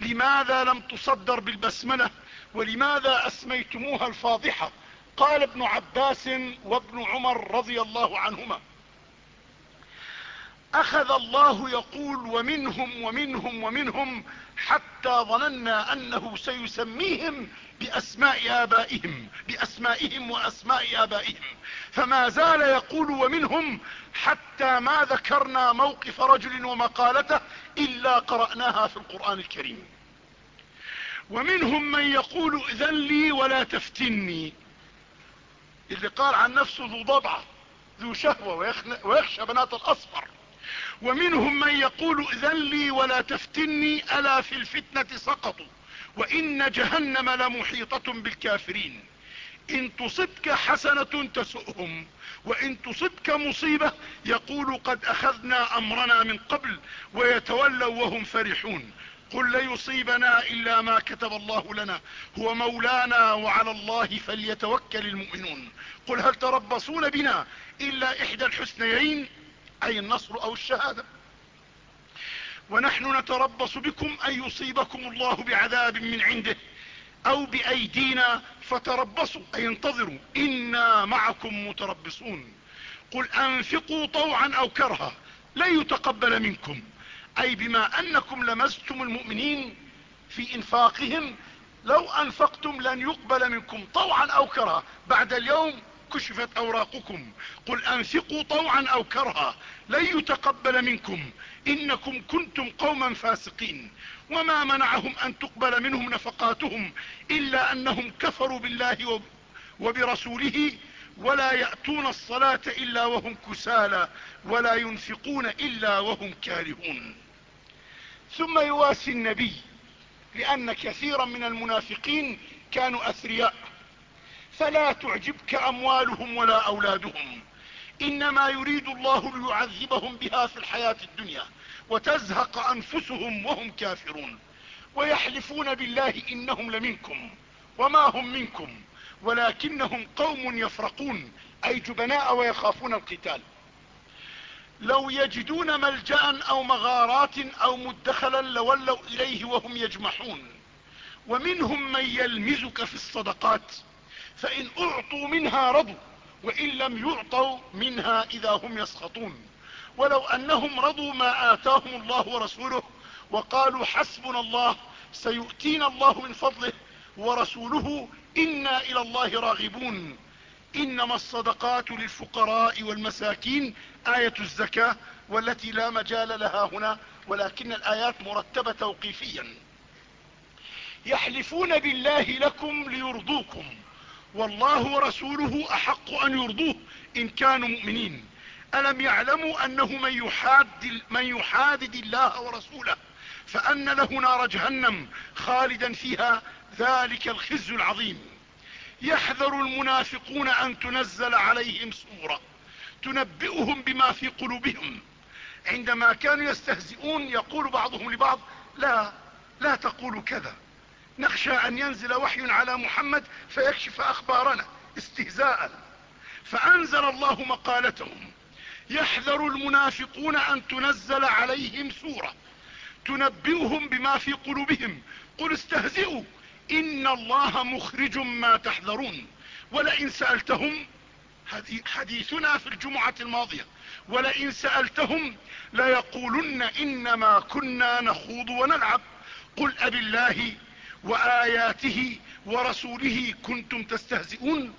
لماذا لم تصدر بالبسملة ولماذا أسميتموها الفاضحة؟ قال ابن عباس وابن عمر رضي الله عنهما. أخذ الله يقول ومنهم ومنهم ومنهم حتى ظننا أنه سيسميهم بأسماء آبائهم بأسمائهم وأسماء آبائهم. فما زال يقول ومنهم حتى ما ذكرنا موقف رجل ومقالته إلا قرأناها في القرآن الكريم. ومنهم من يقول اذن لي ولا تفتني. اللي قال عن نفسه ذو ضبعة ذو شهوة ويخشى بنات الأصفر. ومنهم من يقول إذن لي ولا تفتني ألا في الفتنة سقطوا وإن جهنم لمحيطة بالكافرين. إن تصبك حسنة تسؤهم وإن تصبك مصيبة يقول قد أخذنا أمرنا من قبل ويتولوا وهم فرحون. قل لن يصيبنا إلا ما كتب الله لنا هو مولانا وعلى الله فليتوكل المؤمنون. قل هل تربصون بنا إلا إحدى الحسنيين؟ أي النصر أو الشهادة. ونحن نتربص بكم أن يصيبكم الله بعذاب من عنده أو بأيدينا فتربصوا أي انتظروا إنا معكم متربصون. قل أنفقوا طوعا أو كرها لن يتقبل منكم. أي بما أنكم لمستم المؤمنين في إنفاقهم لو أنفقتم لن يقبل منكم طوعا أو كرها. بعد اليوم كشفت أوراقكم. قل أنفقوا طوعا أو كرها لن يتقبل منكم. إنكم كنتم قوما فاسقين. وما منعهم أن تقبل منهم نفقاتهم إلا أنهم كفروا بالله وبرسوله ولا يأتون الصلاة إلا وهم كسالى ولا ينفقون إلا وهم كارهون. ثم يواسي النبي لأن كثيرا من المنافقين كانوا أثرياء. فلا تعجبك أموالهم ولا أولادهم. إنما يريد الله ليعذبهم بها في الحياة الدنيا وتزهق أنفسهم وهم كافرون. ويحلفون بالله إنهم لمنكم وما هم منكم ولكنهم قوم يفرقون أي جبناء ويخافون القتال. لو يجدون ملجأ أو مغارات أو مدخلا لولوا إليه وهم يجمحون. ومنهم من يلمزك في الصدقات فإن أعطوا منها رضوا وإن لم يعطوا منها إذا هم يسخطون. ولو أنهم رضوا ما آتاهم الله ورسوله وقالوا حسبنا الله سيؤتينا الله من فضله ورسوله إنا إلى الله راغبون. إنما الصدقات للفقراء والمساكين آية الزكاة والتي لا مجال لها هنا ولكن الآيات مرتبة توقيفيا. يحلفون بالله لكم ليرضوكم. والله ورسوله أحق أن يرضوه إن كانوا مؤمنين. ألم يعلموا أنه من يحادد, من يحادد الله ورسوله فأن له نار جهنم خالدا فيها ذلك الخزي العظيم. يحذر المنافقون أن تنزل عليهم سورة تنبئهم بما في قلوبهم. عندما كانوا يستهزئون يقول بعضهم لبعض لا لا تقولوا كذا. نخشى أن ينزل وحي على محمد فيكشف أخبارنا استهزاء. فأنزل الله مقالتهم. يحذر المنافقون أن تنزل عليهم سورة. تنبئهم بما في قلوبهم. قل استهزئوا. إن الله مخرج ما تحذرون. ولئن سألتهم حديثنا في الجمعة الماضية. ولئن سألتهم ليقولن إنما كنا نخوض ونلعب. قل أب الله وآياته ورسوله كنتم تستهزئون.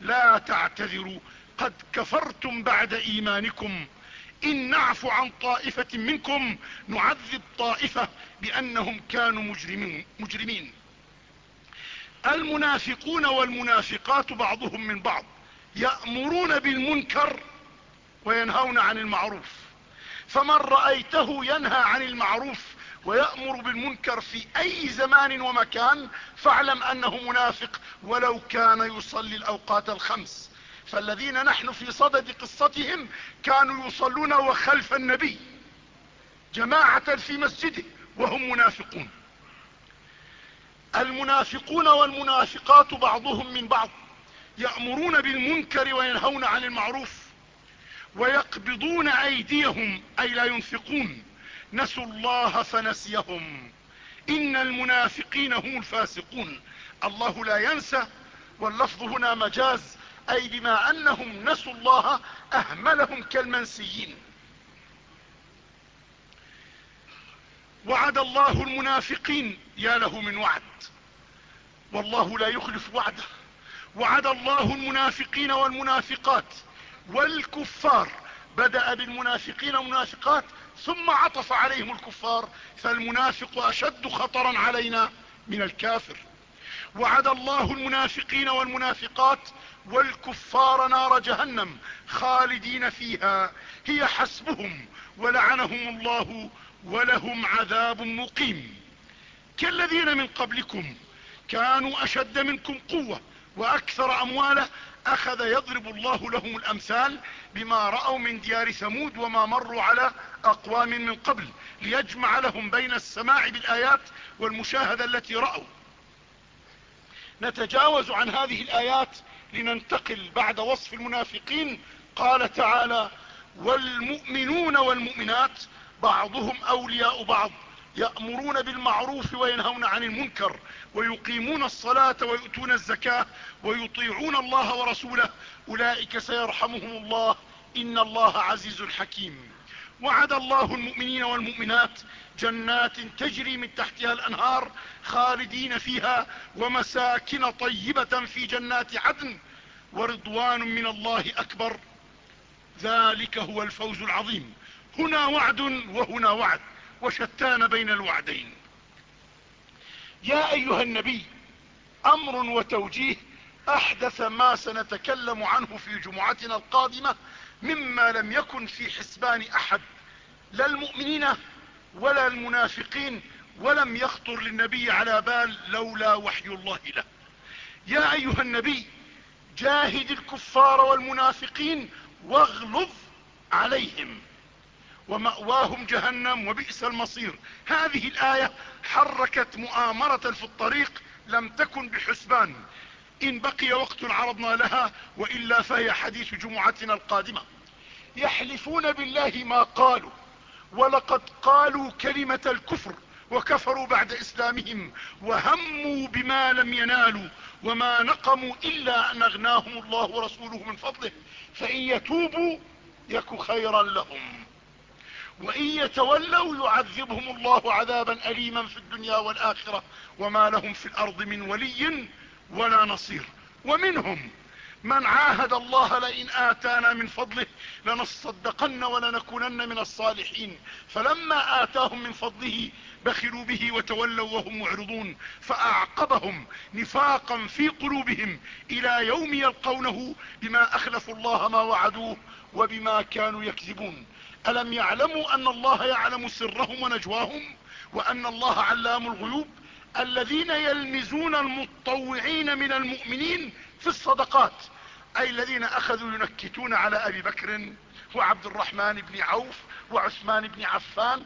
لا تعتذروا قد كفرتم بعد إيمانكم. إن نعف عن طائفة منكم نعذب طائفة بأنهم كانوا مجرمين, مجرمين. المنافقون والمنافقات بعضهم من بعض يأمرون بالمنكر وينهون عن المعروف. فمن رأيته ينهى عن المعروف ويأمر بالمنكر في أي زمان ومكان فاعلم أنه منافق ولو كان يصلي الأوقات الخمس. فالذين نحن في صدد قصتهم كانوا يصلون وخلف النبي جماعة في مسجده وهم منافقون. المنافقون والمنافقات بعضهم من بعض يأمرون بالمنكر وينهون عن المعروف ويقبضون أيديهم أي لا ينفقون. نسوا الله فنسيهم. إن المنافقين هم الفاسقون. الله لا ينسى واللفظ هنا مجاز أي بما أنهم نسوا الله أهملهم كالمنسيين. وعد الله المنافقين يا له من وعد. والله لا يخلف وعده. وعد الله المنافقين والمنافقات. والكفار بدأ بالمنافقين والمنافقات ثم عطف عليهم الكفار فالمنافق أشد خطرا علينا من الكافر. وعد الله المنافقين والمنافقات والكفار نار جهنم خالدين فيها. هي حسبهم ولعنهم الله ولهم عذاب مقيم. كالذين من قبلكم كانوا أشد منكم قوة وأكثر أموالا أخذ يضرب الله لهم الأمثال بما رأوا من ديار ثمود وما مروا على أقوام من قبل ليجمع لهم بين السماع بالآيات والمشاهدة التي رأوا. نتجاوز عن هذه الآيات لننتقل بعد وصف المنافقين. قال تعالى والمؤمنون والمؤمنات بعضهم أولياء بعض. يأمرون بالمعروف وينهون عن المنكر ويقيمون الصلاة ويؤتون الزكاة ويطيعون الله ورسوله. أولئك سيرحمهم الله. إن الله عزيز حكيم. وعد الله المؤمنين والمؤمنات جنات تجري من تحتها الأنهار خالدين فيها ومساكن طيبة في جنات عدن ورضوان من الله أكبر. ذلك هو الفوز العظيم. هنا وعد وهنا وعد. وشتان بين الوعدين. يا أيها النبي أمر وتوجيه أحدث ما سنتكلم عنه في جمعتنا القادمة مما لم يكن في حسبان أحد لا المؤمنين ولا المنافقين ولم يخطر للنبي على بال لولا وحي الله له. يا أيها النبي جاهد الكفار والمنافقين واغلظ عليهم. ومأواهم جهنم وبئس المصير. هذه الآية حركت مؤامرة في الطريق لم تكن بحسبان. إن بقي وقت عرضنا لها وإلا فهي حديث جمعتنا القادمة. يحلفون بالله ما قالوا ولقد قالوا كلمة الكفر وكفروا بعد إسلامهم وهموا بما لم ينالوا وما نقموا إلا أن أغناهم الله ورسوله من فضله. فإن يتوبوا يك خيرا لهم. وإن يتولوا يعذبهم الله عذابا أليما في الدنيا والآخرة وما لهم في الأرض من ولي ولا نصير. ومنهم من عاهد الله لئن آتانا من فضله لنصدقن ولنكونن من الصالحين. فلما آتاهم من فضله بخلوا به وتولوا وهم معرضون. فأعقبهم نفاقا في قلوبهم إلى يوم يلقونه بما أخلفوا الله ما وعدوه وبما كانوا يكذبون. ألم يعلموا أن الله يعلم سرهم ونجواهم وأن الله علام الغيوب؟ الذين يلمزون المتطوعين من المؤمنين في الصدقات أي الذين أخذوا ينكتون على أبي بكر وعبد الرحمن بن عوف وعثمان بن عفان